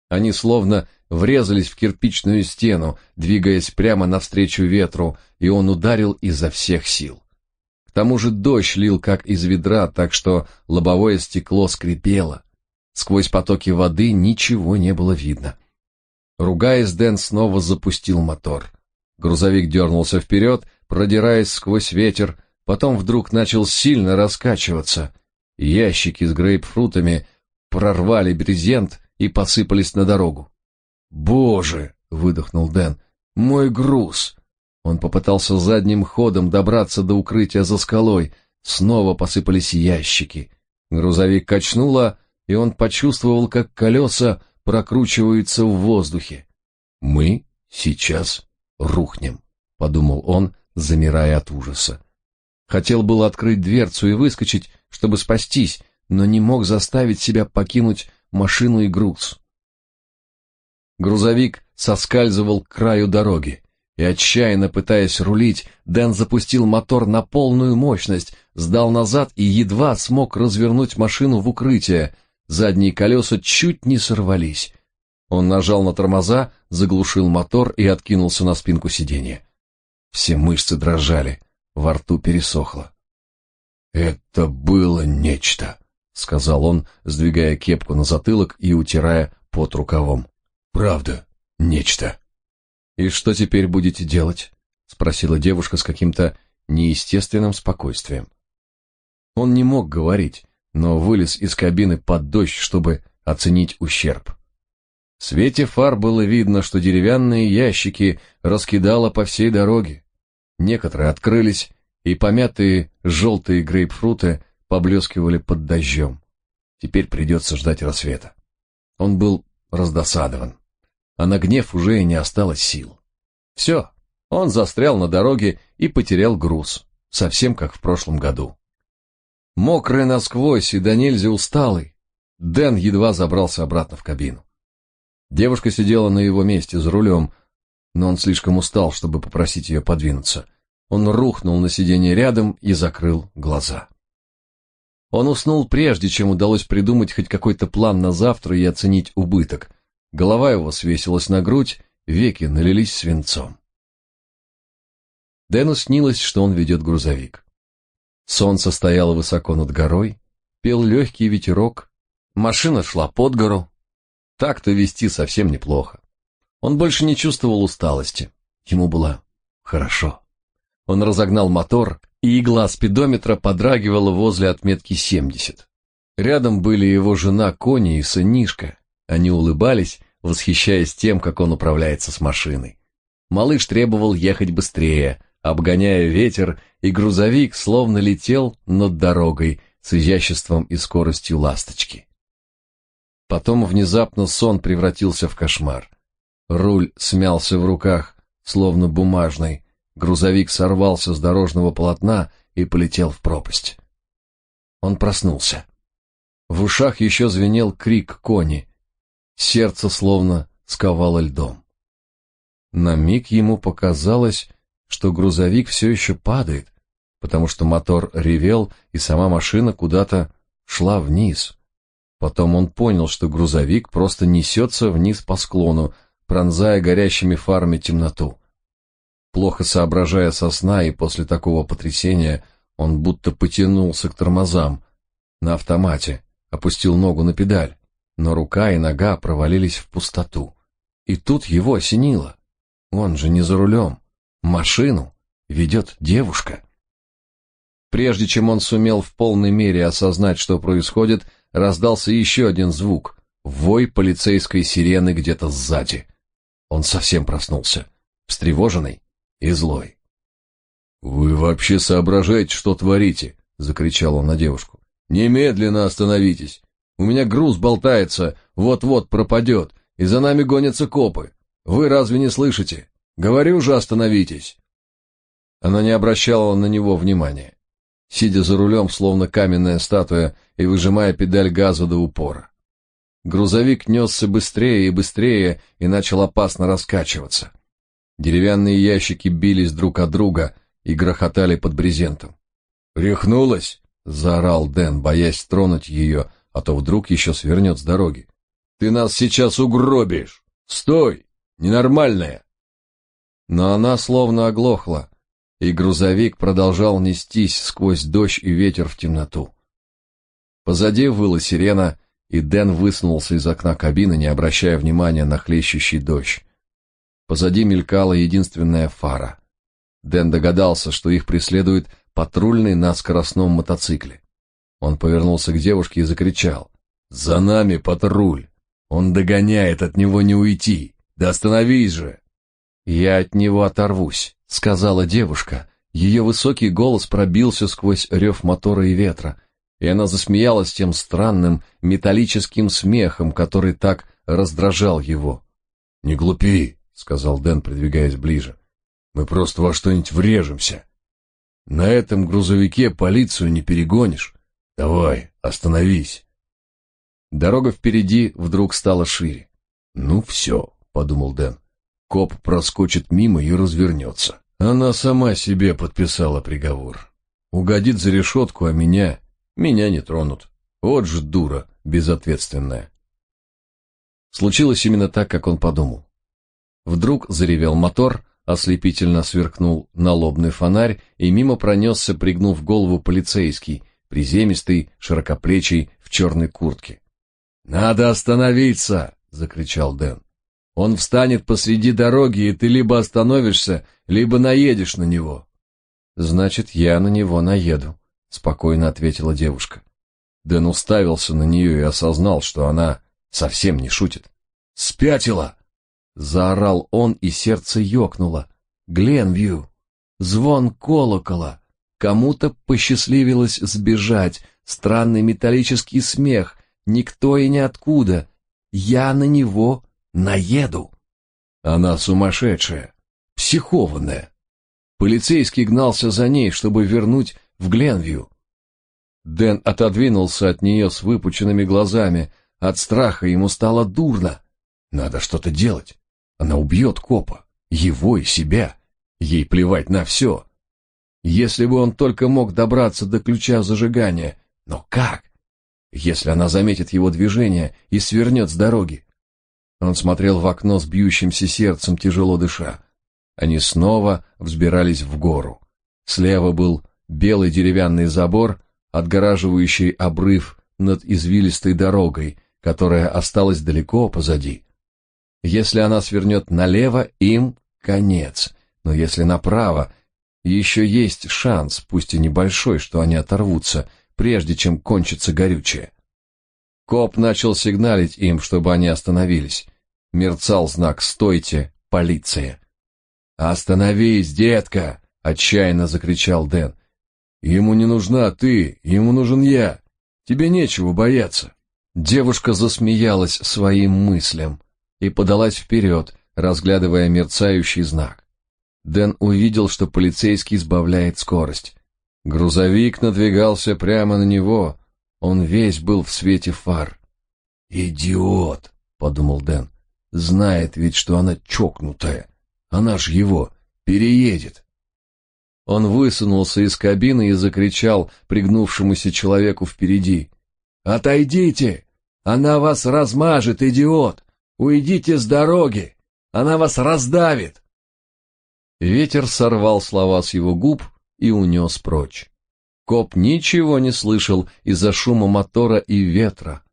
Они словно врезались в кирпичную стену, двигаясь прямо навстречу ветру, и он ударил изо всех сил. К тому же дождь лил как из ведра, так что лобовое стекло скрипело. Сквозь потоки воды ничего не было видно. Ругаясь, Дэн снова запустил мотор. Грузовик дернулся вперед, продираясь сквозь ветер, потом вдруг начал сильно раскачиваться. Ящики с грейпфрутами прорвали брезент и посыпались на дорогу. «Боже!» — выдохнул Дэн. «Мой груз!» Он попытался задним ходом добраться до укрытия за скалой. Снова посыпались ящики. Грузовик качнуло, и он почувствовал, как колеса прокручиваются в воздухе. «Мы сейчас рухнем», — подумал он, замирая от ужаса. Хотел было открыть дверцу и выскочить, чтобы спастись, но не мог заставить себя покинуть машину и груз. Грузовик соскальзывал к краю дороги, и отчаянно пытаясь рулить, Дэн запустил мотор на полную мощность, сдал назад и едва смог развернуть машину в укрытие. Задние колеса чуть не сорвались. Он нажал на тормоза, заглушил мотор и откинулся на спинку сиденья. Все мышцы дрожали, во рту пересохло. «Это было нечто», — сказал он, сдвигая кепку на затылок и утирая под рукавом. «Правда, нечто». «И что теперь будете делать?» — спросила девушка с каким-то неестественным спокойствием. Он не мог говорить, но вылез из кабины под дождь, чтобы оценить ущерб. В свете фар было видно, что деревянные ящики раскидало по всей дороге. Некоторые открылись, и помятые желтые грейпфруты поблескивали под дождем. Теперь придется ждать рассвета. Он был раздосадован, а на гнев уже и не осталось сил. Все, он застрял на дороге и потерял груз, совсем как в прошлом году. Мокрый насквозь и до нельзя усталый, Дэн едва забрался обратно в кабину. Девушка сидела на его месте за рулем, но он слишком устал, чтобы попросить ее подвинуться. Он рухнул на сиденье рядом и закрыл глаза. Он уснул прежде, чем удалось придумать хоть какой-то план на завтра и оценить убыток. Голова его свесилась на грудь, веки налились свинцом. Дэну снилось, что он ведет грузовик. Солнце стояло высоко над горой, пел легкий ветерок, машина шла под гору, так-то вести совсем неплохо. Он больше не чувствовал усталости. Ему было хорошо. Он разогнал мотор, и игла спидометра подрагивала возле отметки 70. Рядом были его жена Кони и сынишка. Они улыбались, восхищаясь тем, как он управляется с машиной. Малыш требовал ехать быстрее, обгоняя ветер, и грузовик словно летел над дорогой с изяществом и скоростью ласточки. Потом внезапно сон превратился в кошмар. Руль смялся в руках, словно бумажный, грузовик сорвался с дорожного полотна и полетел в пропасть. Он проснулся. В ушах еще звенел крик кони. Сердце словно сковало льдом. На миг ему показалось, что грузовик все еще падает, потому что мотор ревел, и сама машина куда-то шла вниз. Потом он понял, что грузовик просто несется вниз по склону, пронзая горящими фарами темноту. Плохо соображая со сна и после такого потрясения, он будто потянулся к тормозам на автомате, опустил ногу на педаль, но рука и нога провалились в пустоту. И тут его осенило. Он же не за рулем. Машину ведет девушка. Прежде чем он сумел в полной мере осознать, что происходит, раздался еще один звук — вой полицейской сирены где-то сзади. Он совсем проснулся, встревоженный и злой. «Вы вообще соображаете, что творите?» — закричал он на девушку. «Немедленно остановитесь! У меня груз болтается, вот-вот пропадет, и за нами гонятся копы. Вы разве не слышите? Говорю же, остановитесь!» Она не обращала на него внимания, сидя за рулем, словно каменная статуя, и выжимая педаль газа до упора. Грузовик несся быстрее и быстрее и начал опасно раскачиваться. Деревянные ящики бились друг от друга и грохотали под брезентом. «Рехнулась!» — заорал Дэн, боясь тронуть ее, а то вдруг еще свернет с дороги. «Ты нас сейчас угробишь! Стой! Ненормальная!» Но она словно оглохла, и грузовик продолжал нестись сквозь дождь и ветер в темноту. Позади выла сирена, и Дэн высунулся из окна кабины, не обращая внимания на хлещущий дождь. Позади мелькала единственная фара. Дэн догадался, что их преследует патрульный на скоростном мотоцикле. Он повернулся к девушке и закричал. «За нами патруль! Он догоняет, от него не уйти! Да остановись же!» «Я от него оторвусь», — сказала девушка. Ее высокий голос пробился сквозь рев мотора и ветра, и она засмеялась тем странным металлическим смехом, который так раздражал его. «Не глупи!» сказал Дэн, продвигаясь ближе. Мы просто во что-нибудь врежемся. На этом грузовике полицию не перегонишь. Давай, остановись. Дорога впереди вдруг стала шире. Ну все, подумал Дэн. Коп проскочит мимо и развернется. Она сама себе подписала приговор. Угодит за решетку, а меня... Меня не тронут. Вот же дура безответственная. Случилось именно так, как он подумал. Вдруг заревел мотор, ослепительно сверкнул налобный фонарь, и мимо пронесся, пригнув голову полицейский, приземистый, широкоплечий, в черной куртке. «Надо остановиться!» — закричал Дэн. «Он встанет посреди дороги, и ты либо остановишься, либо наедешь на него». «Значит, я на него наеду», — спокойно ответила девушка. Дэн уставился на нее и осознал, что она совсем не шутит. «Спятила!» Заорал он, и сердце ёкнуло. Гленвью! Звон колокола! Кому-то посчастливилось сбежать. Странный металлический смех. Никто и ниоткуда. Я на него наеду. Она сумасшедшая, психованная. Полицейский гнался за ней, чтобы вернуть в Гленвью. Дэн отодвинулся от нее с выпученными глазами. От страха ему стало дурно. Надо что-то делать. Она убьет копа, его и себя. Ей плевать на все. Если бы он только мог добраться до ключа зажигания. Но как? Если она заметит его движение и свернет с дороги? Он смотрел в окно с бьющимся сердцем, тяжело дыша. Они снова взбирались в гору. Слева был белый деревянный забор, отгораживающий обрыв над извилистой дорогой, которая осталась далеко позади. Если она свернет налево, им конец. Но если направо, еще есть шанс, пусть и небольшой, что они оторвутся, прежде чем кончится горючее. Коп начал сигналить им, чтобы они остановились. Мерцал знак «Стойте! Полиция!» «Остановись, детка!» — отчаянно закричал Дэн. «Ему не нужна ты, ему нужен я. Тебе нечего бояться». Девушка засмеялась своим мыслям и подалась вперед, разглядывая мерцающий знак. Дэн увидел, что полицейский сбавляет скорость. Грузовик надвигался прямо на него. Он весь был в свете фар. «Идиот!» — подумал Дэн. «Знает ведь, что она чокнутая. Она ж его переедет». Он высунулся из кабины и закричал пригнувшемуся человеку впереди. «Отойдите! Она вас размажет, идиот! Уйдите с дороги! Она вас раздавит!» Ветер сорвал слова с его губ и унес прочь. Коп ничего не слышал из-за шума мотора и ветра.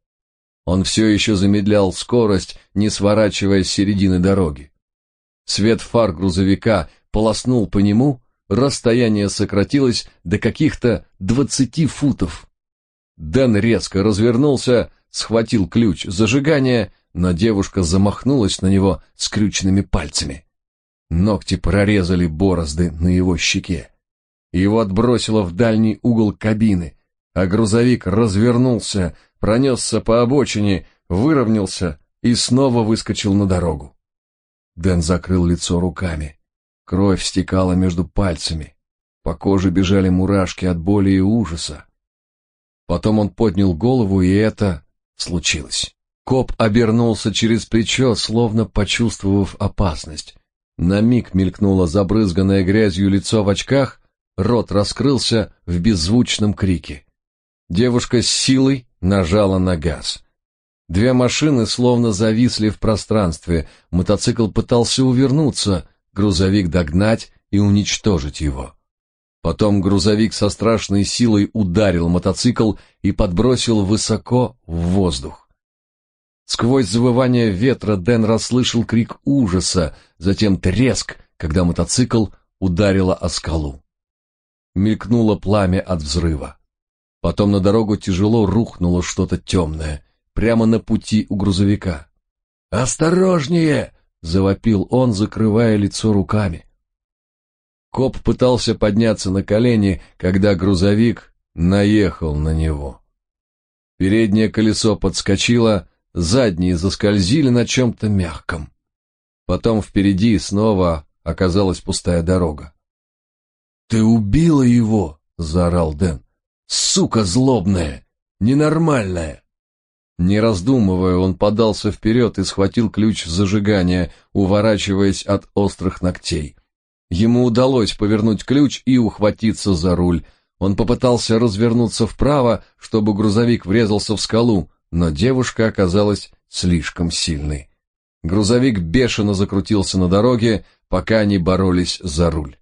Он все еще замедлял скорость, не сворачивая с середины дороги. Свет фар грузовика полоснул по нему, расстояние сократилось до каких-то двадцати футов. Дэн резко развернулся, схватил ключ зажигания, но девушка замахнулась на него скрюченными пальцами. Ногти прорезали борозды на его щеке. Его отбросило в дальний угол кабины, а грузовик развернулся, пронесся по обочине, выровнялся и снова выскочил на дорогу. Дэн закрыл лицо руками. Кровь стекала между пальцами. По коже бежали мурашки от боли и ужаса. Потом он поднял голову, и это случилось. Коп обернулся через плечо, словно почувствовав опасность. На миг мелькнуло забрызганное грязью лицо в очках, рот раскрылся в беззвучном крике. Девушка с силой нажала на газ. Две машины словно зависли в пространстве. Мотоцикл пытался увернуться, грузовик догнать и уничтожить его. Потом грузовик со страшной силой ударил мотоцикл и подбросил высоко в воздух. Сквозь завывание ветра Дэн расслышал крик ужаса, затем треск, когда мотоцикл ударило о скалу. Мелькнуло пламя от взрыва. Потом на дорогу тяжело рухнуло что-то темное, прямо на пути у грузовика. «Осторожнее!» — завопил он, закрывая лицо руками. Коп пытался подняться на колени, когда грузовик наехал на него. Переднее колесо подскочило, задние заскользили на чем-то мягком. Потом впереди снова оказалась пустая дорога. «Ты убила его!» — заорал Дэн. «Сука злобная! Ненормальная!» Не раздумывая, он подался вперед и схватил ключ зажигания, уворачиваясь от острых ногтей. Ему удалось повернуть ключ и ухватиться за руль. Он попытался развернуться вправо, чтобы грузовик врезался в скалу, но девушка оказалась слишком сильной. Грузовик бешено закрутился на дороге, пока они боролись за руль.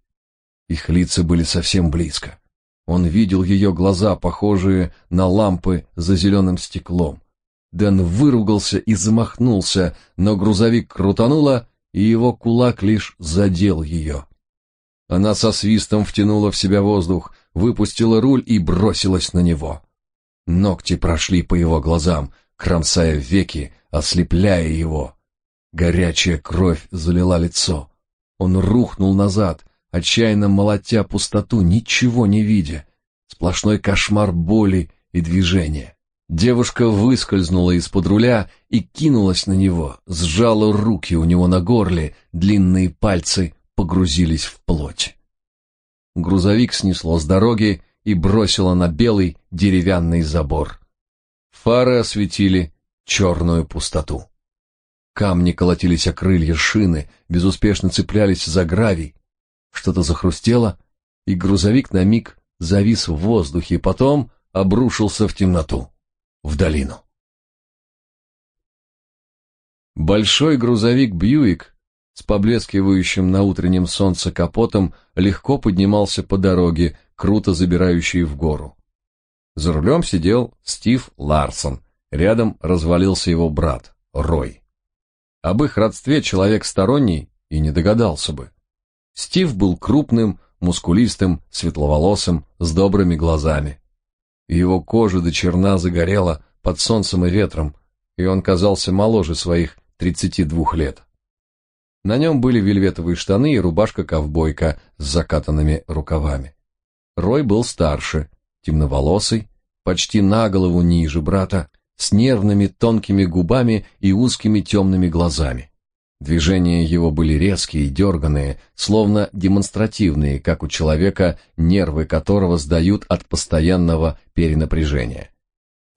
Их лица были совсем близко. Он видел ее глаза, похожие на лампы за зеленым стеклом. Дэн выругался и замахнулся, но грузовик крутануло, и его кулак лишь задел ее. Она со свистом втянула в себя воздух, выпустила руль и бросилась на него. Ногти прошли по его глазам, кромсая веки, ослепляя его. Горячая кровь залила лицо. Он рухнул назад, отчаянно молотя пустоту, ничего не видя. Сплошной кошмар боли и движения. Девушка выскользнула из-под руля и кинулась на него, сжала руки у него на горле, длинные пальцы погрузились в плоть. Грузовик снесло с дороги и бросило на белый деревянный забор. Фары осветили черную пустоту. Камни колотились о крылья шины, безуспешно цеплялись за гравий. Что-то захрустело, и грузовик на миг завис в воздухе, потом обрушился в темноту, в долину. Большой грузовик Бьюик с поблескивающим на утреннем солнце капотом легко поднимался по дороге, круто забирающей в гору. За рулем сидел Стив Ларсон, рядом развалился его брат, Рой. Об их родстве человек сторонний и не догадался бы. Стив был крупным, мускулистым, светловолосым, с добрыми глазами. Его кожа до черна загорела под солнцем и ветром, и он казался моложе своих тридцати двух лет. На нем были вельветовые штаны и рубашка-ковбойка с закатанными рукавами. Рой был старше, темноволосый, почти на голову ниже брата, с нервными тонкими губами и узкими темными глазами. Движения его были резкие и дерганные, словно демонстративные, как у человека, нервы которого сдают от постоянного перенапряжения.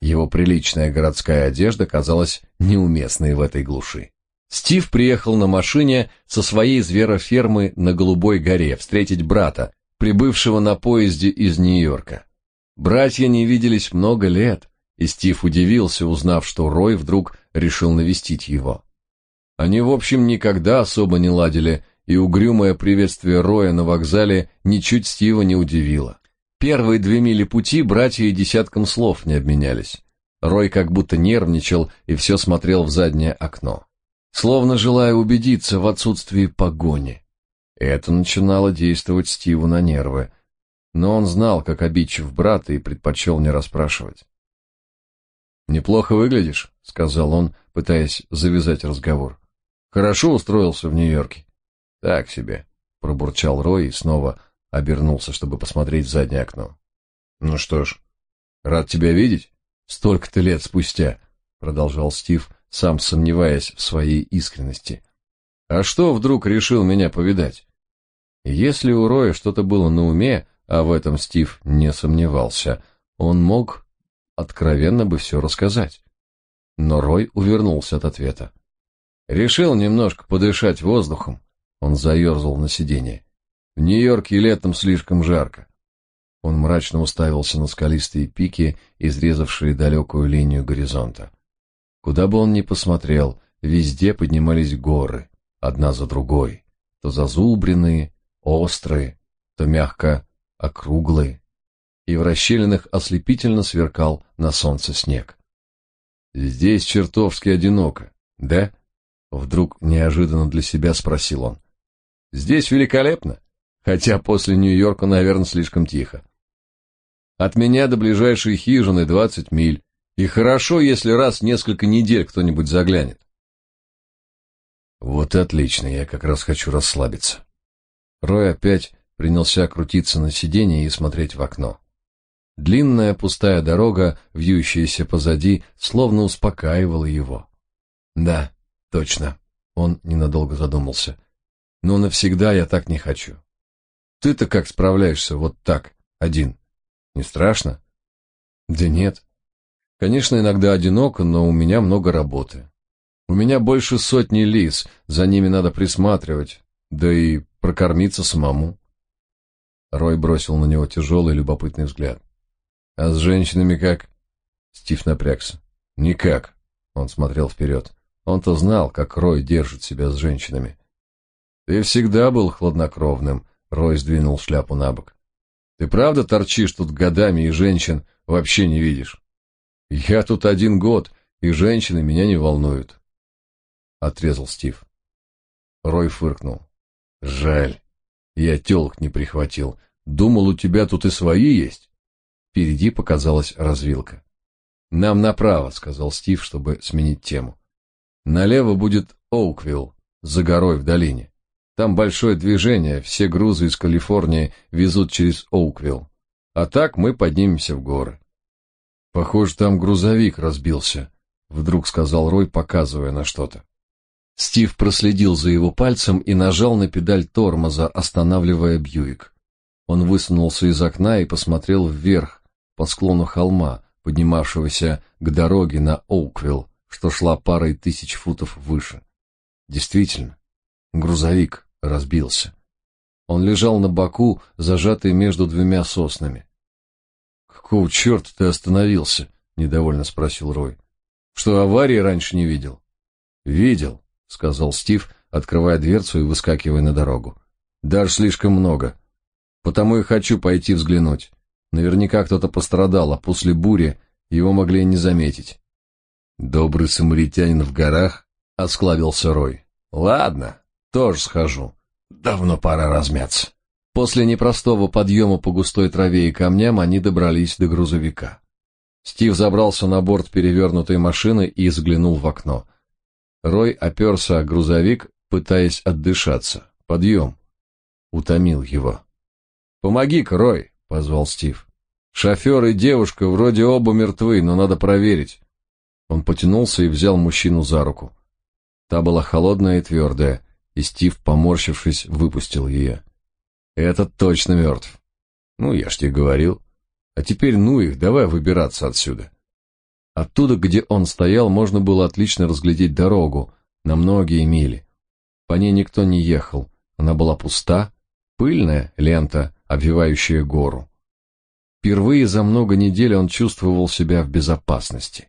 Его приличная городская одежда казалась неуместной в этой глуши. Стив приехал на машине со своей зверофермы на Голубой горе встретить брата, прибывшего на поезде из Нью-Йорка. Братья не виделись много лет, и Стив удивился, узнав, что Рой вдруг решил навестить его. Они, в общем, никогда особо не ладили, и угрюмое приветствие Роя на вокзале ничуть Стива не удивило. Первые две мили пути братья и десятком слов не обменялись. Рой как будто нервничал и все смотрел в заднее окно, словно желая убедиться в отсутствии погони. Это начинало действовать Стиву на нервы, но он знал, как обидчив брата, и предпочел не расспрашивать. «Неплохо выглядишь», — сказал он, пытаясь завязать разговор. Хорошо устроился в Нью-Йорке. Так себе, пробурчал Рой и снова обернулся, чтобы посмотреть в заднее окно. Ну что ж, рад тебя видеть. Столько-то лет спустя, продолжал Стив, сам сомневаясь в своей искренности. А что вдруг решил меня повидать? Если у Роя что-то было на уме, а в этом Стив не сомневался, он мог откровенно бы все рассказать. Но Рой увернулся от ответа. Решил немножко подышать воздухом. Он заерзал на сиденье. В Нью-Йорке летом слишком жарко. Он мрачно уставился на скалистые пики, изрезавшие далекую линию горизонта. Куда бы он ни посмотрел, везде поднимались горы, одна за другой, то зазубренные, острые, то мягко округлые, и в расщелинах ослепительно сверкал на солнце снег. Здесь чертовски одиноко, да? Вдруг неожиданно для себя спросил он. Здесь великолепно, хотя после Нью-Йорка, наверное, слишком тихо. От меня до ближайшей хижины двадцать миль, и хорошо, если раз в несколько недель кто-нибудь заглянет. Вот и отлично, я как раз хочу расслабиться. Рой опять принялся крутиться на сиденье и смотреть в окно. Длинная пустая дорога, вьющаяся позади, словно успокаивала его. Да, Точно. Он ненадолго задумался. Но навсегда я так не хочу. Ты-то как справляешься вот так, один? Не страшно? Да нет. Конечно, иногда одиноко, но у меня много работы. У меня больше сотни лис, за ними надо присматривать, да и прокормиться самому. Рой бросил на него тяжелый любопытный взгляд. А с женщинами как? Стив напрягся. Никак. Он смотрел вперед. Он-то знал, как Рой держит себя с женщинами. Ты всегда был хладнокровным, Рой сдвинул шляпу на бок. Ты правда торчишь тут годами и женщин вообще не видишь? Я тут один год, и женщины меня не волнуют. Отрезал Стив. Рой фыркнул. Жаль, я телок не прихватил. Думал, у тебя тут и свои есть. Впереди показалась развилка. Нам направо, сказал Стив, чтобы сменить тему. Налево будет Оуквилл, за горой в долине. Там большое движение, все грузы из Калифорнии везут через Оуквилл. А так мы поднимемся в горы. Похоже, там грузовик разбился, вдруг сказал Рой, показывая на что-то. Стив проследил за его пальцем и нажал на педаль тормоза, останавливая Бьюик. Он высунулся из окна и посмотрел вверх, по склону холма, поднимавшегося к дороге на Оуквилл, что шла парой тысяч футов выше. Действительно, грузовик разбился. Он лежал на боку, зажатый между двумя соснами. «Какого черта ты остановился?» — недовольно спросил Рой. «Что, аварии раньше не видел?» «Видел», — сказал Стив, открывая дверцу и выскакивая на дорогу. «Даже слишком много. Потому и хочу пойти взглянуть. Наверняка кто-то пострадал, а после бури его могли не заметить. Добрый самаритянин в горах, осклабился Рой. Ладно, тоже схожу. Давно пора размяться. После непростого подъема по густой траве и камням они добрались до грузовика. Стив забрался на борт перевернутой машины и взглянул в окно. Рой оперся о грузовик, пытаясь отдышаться. Подъем. Утомил его. «Помоги-ка, Рой!» — позвал Стив. «Шофер и девушка вроде оба мертвы, но надо проверить». Он потянулся и взял мужчину за руку. Та была холодная и твердая, и Стив, поморщившись, выпустил ее. «Этот точно мертв». «Ну, я ж тебе говорил. А теперь ну их, давай выбираться отсюда». Оттуда, где он стоял, можно было отлично разглядеть дорогу на многие мили. По ней никто не ехал, она была пуста, пыльная лента, обвивающая гору. Впервые за много недель он чувствовал себя в безопасности.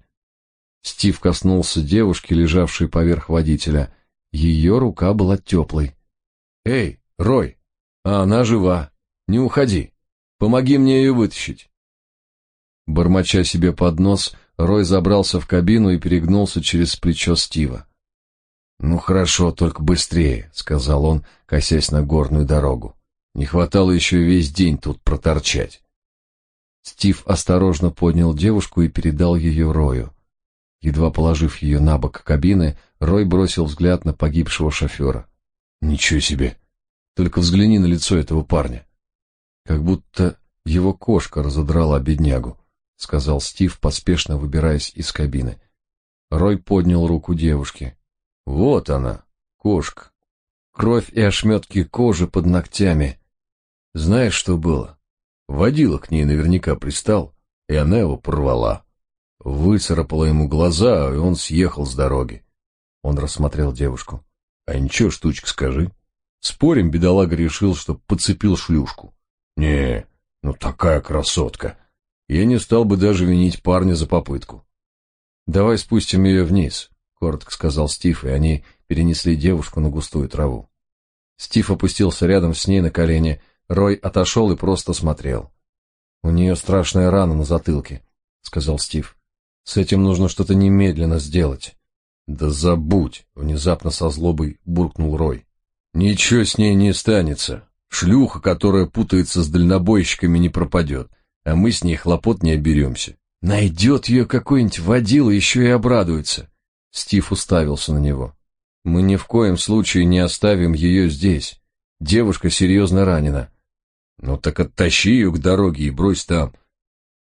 Стив коснулся девушки, лежавшей поверх водителя. Ее рука была теплой. «Эй, Рой, а она жива. Не уходи. Помоги мне ее вытащить». Бормоча себе под нос, Рой забрался в кабину и перегнулся через плечо Стива. «Ну хорошо, только быстрее», — сказал он, косясь на горную дорогу. «Не хватало еще весь день тут проторчать». Стив осторожно поднял девушку и передал ее Рою. Едва положив ее на бок кабины, Рой бросил взгляд на погибшего шофера. «Ничего себе! Только взгляни на лицо этого парня. Как будто его кошка разодрала беднягу», — сказал Стив, поспешно выбираясь из кабины. Рой поднял руку девушки. «Вот она, кошка. Кровь и ошметки кожи под ногтями. Знаешь, что было? Водила к ней наверняка пристал, и она его порвала. Выцарапала ему глаза, и он съехал с дороги. Он рассмотрел девушку. А ничего, штучка, скажи. Спорим, бедолага решил, что подцепил шлюшку. Не, ну такая красотка. Я не стал бы даже винить парня за попытку. Давай спустим ее вниз, коротко сказал Стив, и они перенесли девушку на густую траву. Стив опустился рядом с ней на колени, Рой отошел и просто смотрел. У нее страшная рана на затылке, сказал Стив. С этим нужно что-то немедленно сделать. Да забудь, внезапно со злобой буркнул Рой. Ничего с ней не станется. Шлюха, которая путается с дальнобойщиками, не пропадет, а мы с ней хлопот не оберемся. Найдет ее какой-нибудь водила, еще и обрадуется. Стив уставился на него. Мы ни в коем случае не оставим ее здесь. Девушка серьезно ранена. Ну так оттащи ее к дороге и брось там.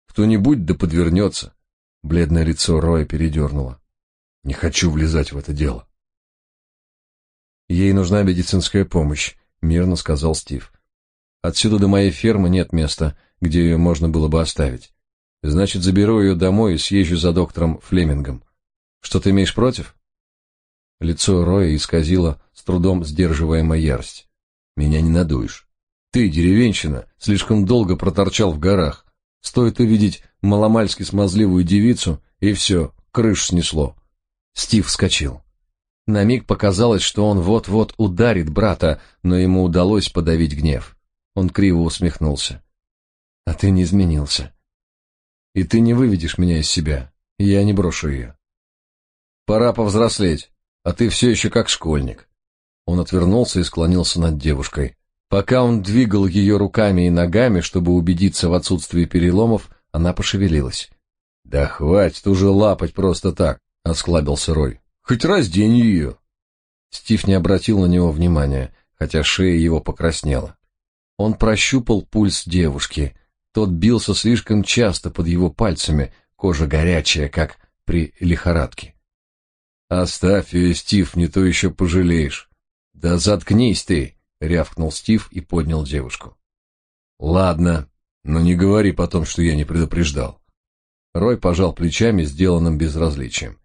Кто-нибудь да подвернется. Бледное лицо Роя передернуло. Не хочу влезать в это дело. Ей нужна медицинская помощь, мирно сказал Стив. Отсюда до моей фермы нет места, где ее можно было бы оставить. Значит, заберу ее домой и съезжу за доктором Флемингом. Что ты имеешь против? Лицо Роя исказило с трудом сдерживаемая ярость. Меня не надуешь. Ты, деревенщина, слишком долго проторчал в горах. Стоит увидеть маломальски смазливую девицу, и все, крыш снесло. Стив вскочил. На миг показалось, что он вот-вот ударит брата, но ему удалось подавить гнев. Он криво усмехнулся. «А ты не изменился. И ты не выведешь меня из себя. Я не брошу ее. Пора повзрослеть, а ты все еще как школьник». Он отвернулся и склонился над девушкой. Пока он двигал ее руками и ногами, чтобы убедиться в отсутствии переломов, она пошевелилась. «Да хватит уже лапать просто так», — осклабился Рой. «Хоть раздень ее». Стив не обратил на него внимания, хотя шея его покраснела. Он прощупал пульс девушки. Тот бился слишком часто под его пальцами, кожа горячая, как при лихорадке. «Оставь ее, Стив, не то еще пожалеешь». «Да заткнись ты!» — рявкнул Стив и поднял девушку. «Ладно, но не говори потом, что я не предупреждал». Рой пожал плечами, сделанным безразличием.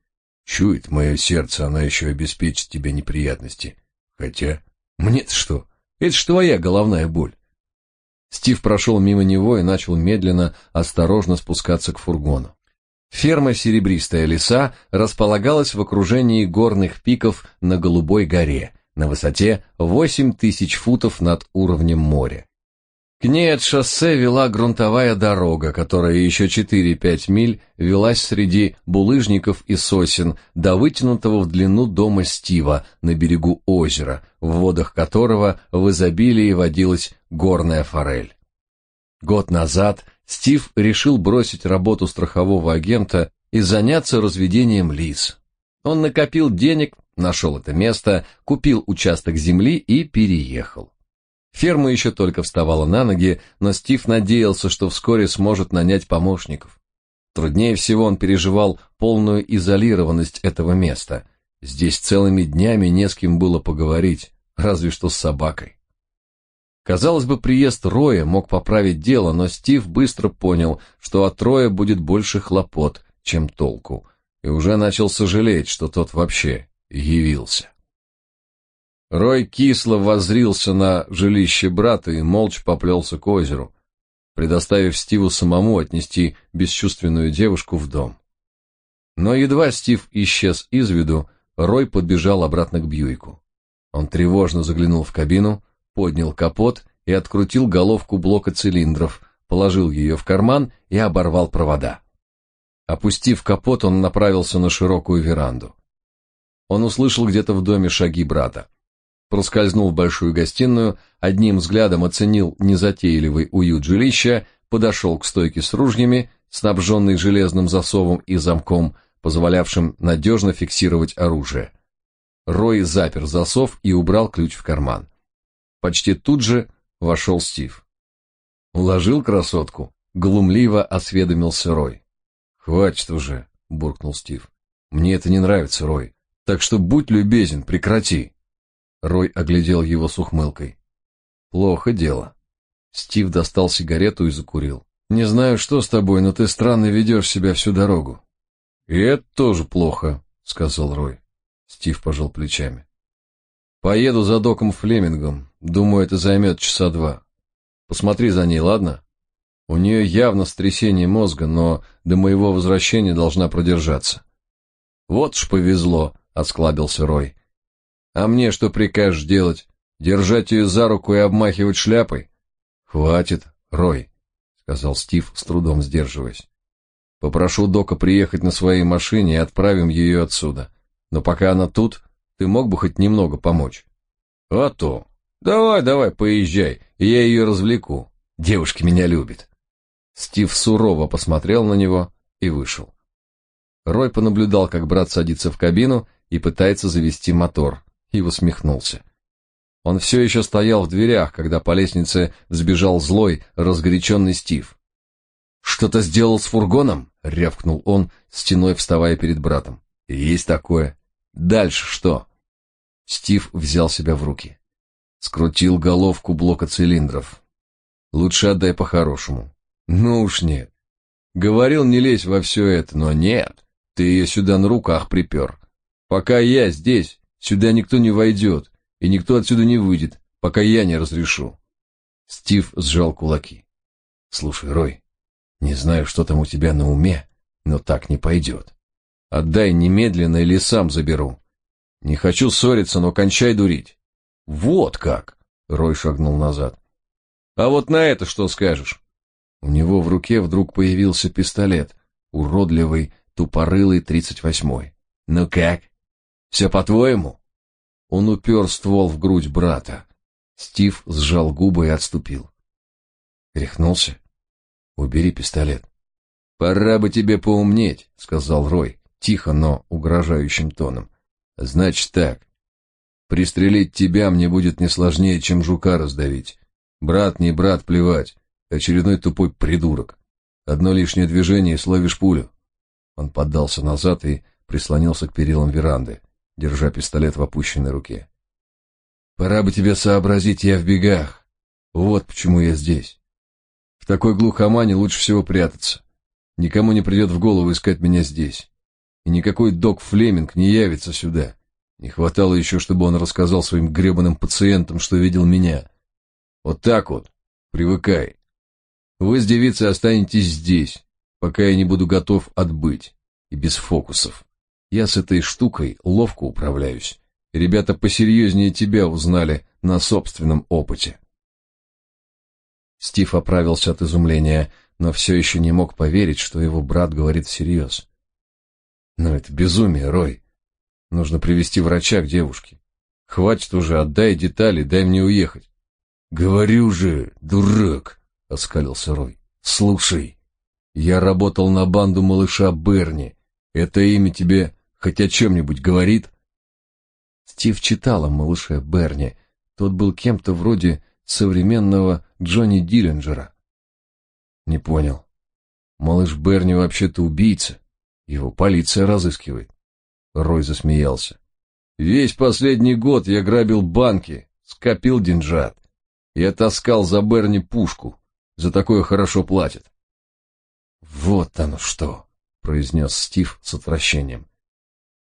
«Чует мое сердце, она еще обеспечит тебе неприятности. Хотя, мне-то что? Это ж твоя головная боль». Стив прошел мимо него и начал медленно, осторожно спускаться к фургону. Ферма «Серебристая леса» располагалась в окружении горных пиков на Голубой горе, на высоте 8 тысяч футов над уровнем моря. К ней от шоссе вела грунтовая дорога, которая еще 4-5 миль велась среди булыжников и сосен до вытянутого в длину дома Стива на берегу озера, в водах которого в изобилии водилась горная форель. Год назад Стив решил бросить работу страхового агента и заняться разведением лис. Он накопил денег, нашел это место, купил участок земли и переехал. Ферма еще только вставала на ноги, но Стив надеялся, что вскоре сможет нанять помощников. Труднее всего он переживал полную изолированность этого места. Здесь целыми днями не с кем было поговорить, разве что с собакой. Казалось бы, приезд Роя мог поправить дело, но Стив быстро понял, что от Роя будет больше хлопот, чем толку, и уже начал сожалеть, что тот вообще явился. Рой кисло воззрился на жилище брата и молча поплелся к озеру, предоставив Стиву самому отнести бесчувственную девушку в дом. Но едва Стив исчез из виду, Рой подбежал обратно к Бьюику. Он тревожно заглянул в кабину, поднял капот и открутил головку блока цилиндров, положил ее в карман и оборвал провода. Опустив капот, он направился на широкую веранду. Он услышал где-то в доме шаги брата. Проскользнул в большую гостиную, одним взглядом оценил незатейливый уют жилища, подошел к стойке с ружьями, снабженной железным засовом и замком, позволявшим надежно фиксировать оружие. Рой запер засов и убрал ключ в карман. Почти тут же вошел Стив. «Уложил красотку?» — глумливо осведомился Рой. «Хватит уже», — буркнул Стив. «Мне это не нравится, Рой. Так что будь любезен, прекрати». Рой оглядел его с ухмылкой. «Плохо дело». Стив достал сигарету и закурил. «Не знаю, что с тобой, но ты странно ведешь себя всю дорогу». «И это тоже плохо», — сказал Рой. Стив пожал плечами. Поеду за доком Флемингом. Думаю, это займет часа два. Посмотри за ней, ладно? У нее явно стрясение мозга, но до моего возвращения должна продержаться. Вот ж повезло, осклабился Рой. А мне что прикажешь делать? Держать ее за руку и обмахивать шляпой? Хватит, Рой, сказал Стив, с трудом сдерживаясь. Попрошу Дока приехать на своей машине и отправим ее отсюда. Но пока она тут, ты мог бы хоть немного помочь? А то. Давай, давай, поезжай, я ее развлеку. Девушки меня любят. Стив сурово посмотрел на него и вышел. Рой понаблюдал, как брат садится в кабину и пытается завести мотор, и усмехнулся. Он все еще стоял в дверях, когда по лестнице взбежал злой, разгоряченный Стив. «Что-то сделал с фургоном?» — рявкнул он, стеной вставая перед братом. «Есть такое. Дальше что?» Стив взял себя в руки. Скрутил головку блока цилиндров. Лучше отдай по-хорошему. Ну уж нет. Говорил, не лезь во все это, но нет. Ты ее сюда на руках припер. Пока я здесь, сюда никто не войдет, и никто отсюда не выйдет, пока я не разрешу. Стив сжал кулаки. Слушай, Рой, не знаю, что там у тебя на уме, но так не пойдет. Отдай немедленно или сам заберу. Не хочу ссориться, но кончай дурить. Вот как. Рой шагнул назад. А вот на это что скажешь? У него в руке вдруг появился пистолет, уродливый, тупорылый тридцать восьмой. Ну как? Все по-твоему? Он упер ствол в грудь брата. Стив сжал губы и отступил. Рехнулся. Убери пистолет. Пора бы тебе поумнеть, сказал Рой, тихо, но угрожающим тоном. Значит так. Пристрелить тебя мне будет не сложнее, чем жука раздавить. Брат не брат, плевать. Очередной тупой придурок. Одно лишнее движение и словишь пулю. Он поддался назад и прислонился к перилам веранды, держа пистолет в опущенной руке. Пора бы тебе сообразить, я в бегах. Вот почему я здесь. В такой глухомане лучше всего прятаться. Никому не придет в голову искать меня здесь и никакой док Флеминг не явится сюда. Не хватало еще, чтобы он рассказал своим гребаным пациентам, что видел меня. Вот так вот. Привыкай. Вы с девицей останетесь здесь, пока я не буду готов отбыть. И без фокусов. Я с этой штукой ловко управляюсь. Ребята посерьезнее тебя узнали на собственном опыте. Стив оправился от изумления, но все еще не мог поверить, что его брат говорит всерьез. Но это безумие, Рой. Нужно привести врача к девушке. Хватит уже, отдай детали, дай мне уехать. Говорю же, дурак, оскалился Рой. Слушай, я работал на банду малыша Берни. Это имя тебе хоть о чем-нибудь говорит? Стив читал о малыше Берни. Тот был кем-то вроде современного Джонни Диллинджера. Не понял. Малыш Берни вообще-то убийца. Его полиция разыскивает. Рой засмеялся. Весь последний год я грабил банки, скопил деньжат. Я таскал за Берни пушку. За такое хорошо платят. Вот оно что, произнес Стив с отвращением.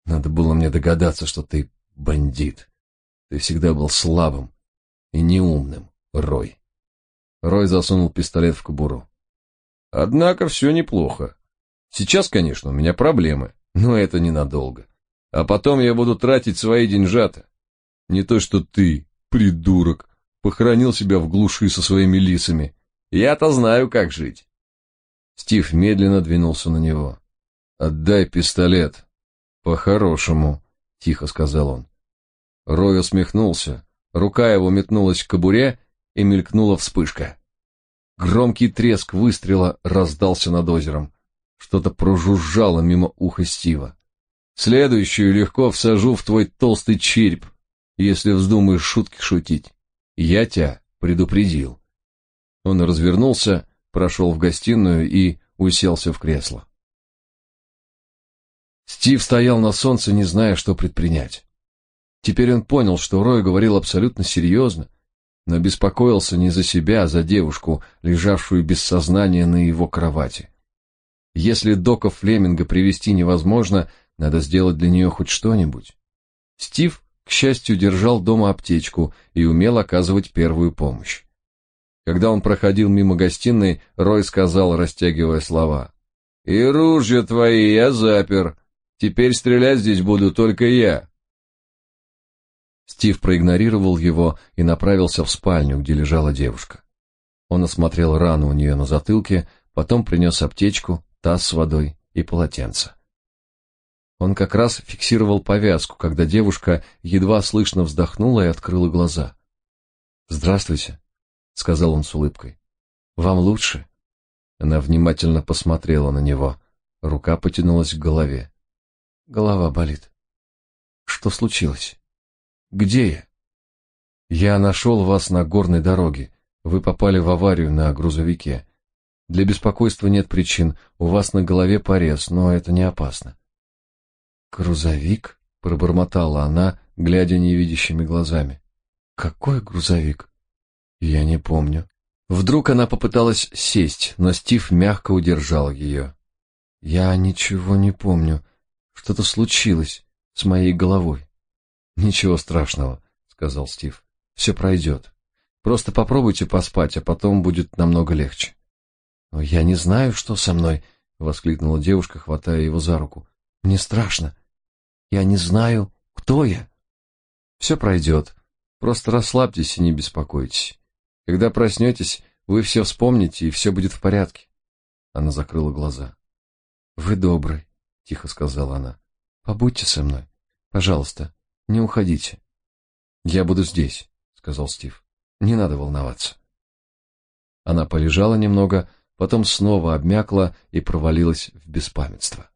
Надо было мне догадаться, что ты бандит. Ты всегда был слабым и неумным, Рой. Рой засунул пистолет в кобуру. Однако все неплохо. Сейчас, конечно, у меня проблемы, но это ненадолго. А потом я буду тратить свои деньжата. Не то что ты, придурок, похоронил себя в глуши со своими лисами. Я-то знаю, как жить. Стив медленно двинулся на него. Отдай пистолет. По-хорошему, тихо сказал он. Рой усмехнулся. Рука его метнулась к кобуре, и мелькнула вспышка. Громкий треск выстрела раздался над озером. Что-то прожужжало мимо уха Стива. Следующую легко всажу в твой толстый череп, если вздумаешь шутки шутить. Я тебя предупредил. Он развернулся, прошел в гостиную и уселся в кресло. Стив стоял на солнце, не зная, что предпринять. Теперь он понял, что Рой говорил абсолютно серьезно, но беспокоился не за себя, а за девушку, лежавшую без сознания на его кровати. Если Дока Флеминга привести невозможно, надо сделать для нее хоть что-нибудь. Стив, к счастью, держал дома аптечку и умел оказывать первую помощь. Когда он проходил мимо гостиной, Рой сказал, растягивая слова. «И ружья твои я запер. Теперь стрелять здесь буду только я». Стив проигнорировал его и направился в спальню, где лежала девушка. Он осмотрел рану у нее на затылке, потом принес аптечку, таз с водой и полотенце. Он как раз фиксировал повязку, когда девушка едва слышно вздохнула и открыла глаза. «Здравствуйте», — сказал он с улыбкой. «Вам лучше?» Она внимательно посмотрела на него. Рука потянулась к голове. «Голова болит. Что случилось? Где я?» «Я нашел вас на горной дороге. Вы попали в аварию на грузовике. Для беспокойства нет причин. У вас на голове порез, но это не опасно». «Грузовик?» — пробормотала она, глядя невидящими глазами. «Какой грузовик?» Я не помню. Вдруг она попыталась сесть, но Стив мягко удержал ее. Я ничего не помню. Что-то случилось с моей головой. Ничего страшного, сказал Стив. Все пройдет. Просто попробуйте поспать, а потом будет намного легче. Но я не знаю, что со мной, воскликнула девушка, хватая его за руку. Мне страшно. Я не знаю, кто я. Все пройдет. Просто расслабьтесь и не беспокойтесь. Когда проснетесь, вы все вспомните, и все будет в порядке. Она закрыла глаза. Вы добрый, тихо сказала она. Побудьте со мной. Пожалуйста, не уходите. Я буду здесь, сказал Стив. Не надо волноваться. Она полежала немного, потом снова обмякла и провалилась в беспамятство.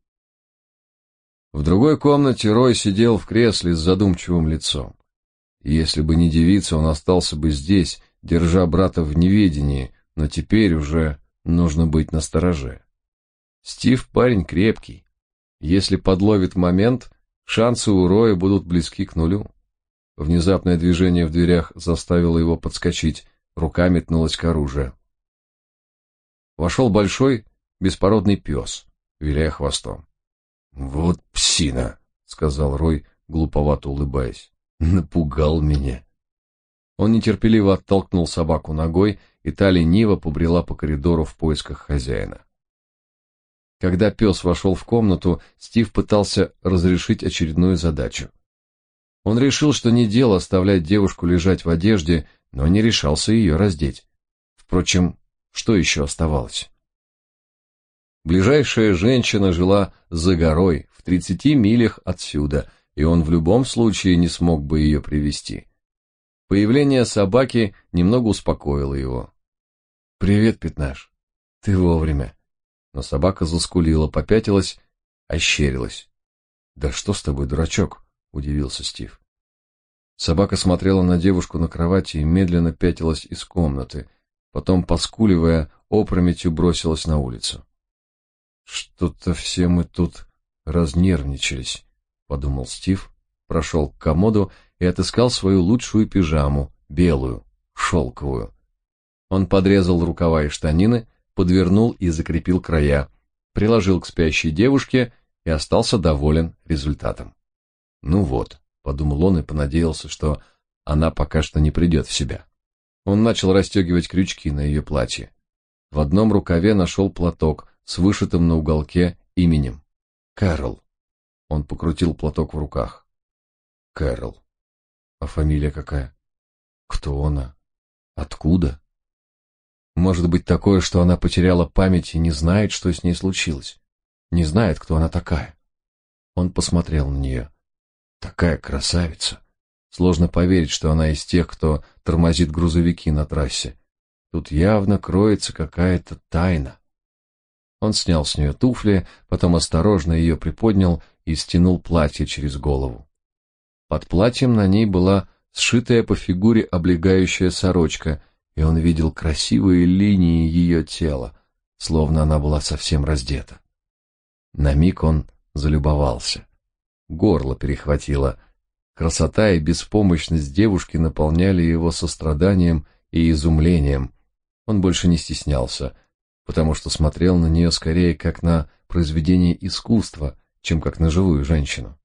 В другой комнате Рой сидел в кресле с задумчивым лицом. Если бы не девица, он остался бы здесь, держа брата в неведении, но теперь уже нужно быть настороже. Стив парень крепкий. Если подловит момент, шансы у Роя будут близки к нулю. Внезапное движение в дверях заставило его подскочить, рука метнулась к оружию. Вошел большой, беспородный пес, виляя хвостом. «Вот псина!» — сказал Рой, глуповато улыбаясь. «Напугал меня!» Он нетерпеливо оттолкнул собаку ногой, и та лениво побрела по коридору в поисках хозяина. Когда пес вошел в комнату, Стив пытался разрешить очередную задачу. Он решил, что не дело оставлять девушку лежать в одежде, но не решался ее раздеть. Впрочем, что еще оставалось? Ближайшая женщина жила за горой, в тридцати милях отсюда, и он в любом случае не смог бы ее привести. Появление собаки немного успокоило его. «Привет, Пятнаш. Ты вовремя. Но собака заскулила, попятилась, ощерилась. Да что с тобой, дурачок? удивился Стив. Собака смотрела на девушку на кровати и медленно пятилась из комнаты, потом, поскуливая, опрометью бросилась на улицу. Что-то все мы тут разнервничались, подумал Стив, прошел к комоду и отыскал свою лучшую пижаму, белую, шелковую. Он подрезал рукава и штанины, подвернул и закрепил края, приложил к спящей девушке и остался доволен результатом. Ну вот, подумал он и понадеялся, что она пока что не придет в себя. Он начал расстегивать крючки на ее платье. В одном рукаве нашел платок с вышитым на уголке именем. Кэрол. Он покрутил платок в руках. Кэрол. А фамилия какая? Кто она? Откуда? Может быть такое, что она потеряла память и не знает, что с ней случилось. Не знает, кто она такая. Он посмотрел на нее. Такая красавица. Сложно поверить, что она из тех, кто тормозит грузовики на трассе. Тут явно кроется какая-то тайна. Он снял с нее туфли, потом осторожно ее приподнял и стянул платье через голову. Под платьем на ней была сшитая по фигуре облегающая сорочка, и он видел красивые линии ее тела, словно она была совсем раздета. На миг он залюбовался. Горло перехватило. Красота и беспомощность девушки наполняли его состраданием и изумлением. Он больше не стеснялся, потому что смотрел на нее скорее как на произведение искусства, чем как на живую женщину.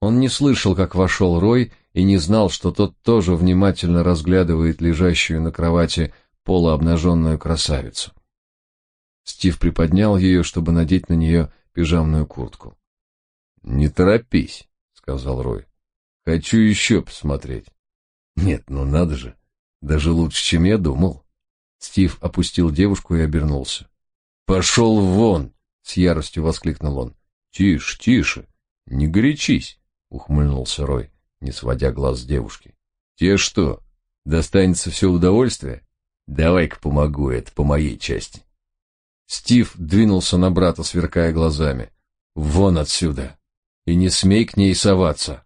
Он не слышал, как вошел Рой, и не знал, что тот тоже внимательно разглядывает лежащую на кровати полуобнаженную красавицу. Стив приподнял ее, чтобы надеть на нее пижамную куртку. «Не торопись», — сказал Рой. «Хочу еще посмотреть». «Нет, ну надо же, даже лучше, чем я думал». Стив опустил девушку и обернулся. «Пошел вон!» — с яростью воскликнул он. «Тише, тише, не горячись!» — ухмыльнулся Рой, не сводя глаз с девушки. «Тебе что, достанется все удовольствие? Давай-ка помогу, это по моей части». Стив двинулся на брата, сверкая глазами. «Вон отсюда! И не смей к ней соваться!»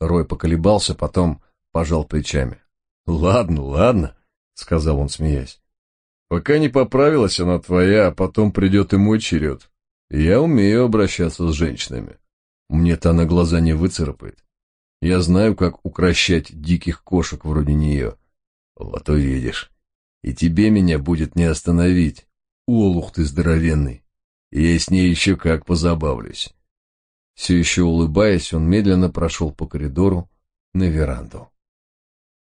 Рой поколебался, потом пожал плечами. «Ладно, ладно», — сказал он, смеясь. «Пока не поправилась она твоя, а потом придет и мой черед. Я умею обращаться с женщинами. Мне-то она глаза не выцарапает. Я знаю, как укращать диких кошек вроде нее. Вот увидишь. И тебе меня будет не остановить. Олух ты здоровенный. Я с ней еще как позабавлюсь». Все еще улыбаясь, он медленно прошел по коридору на веранду.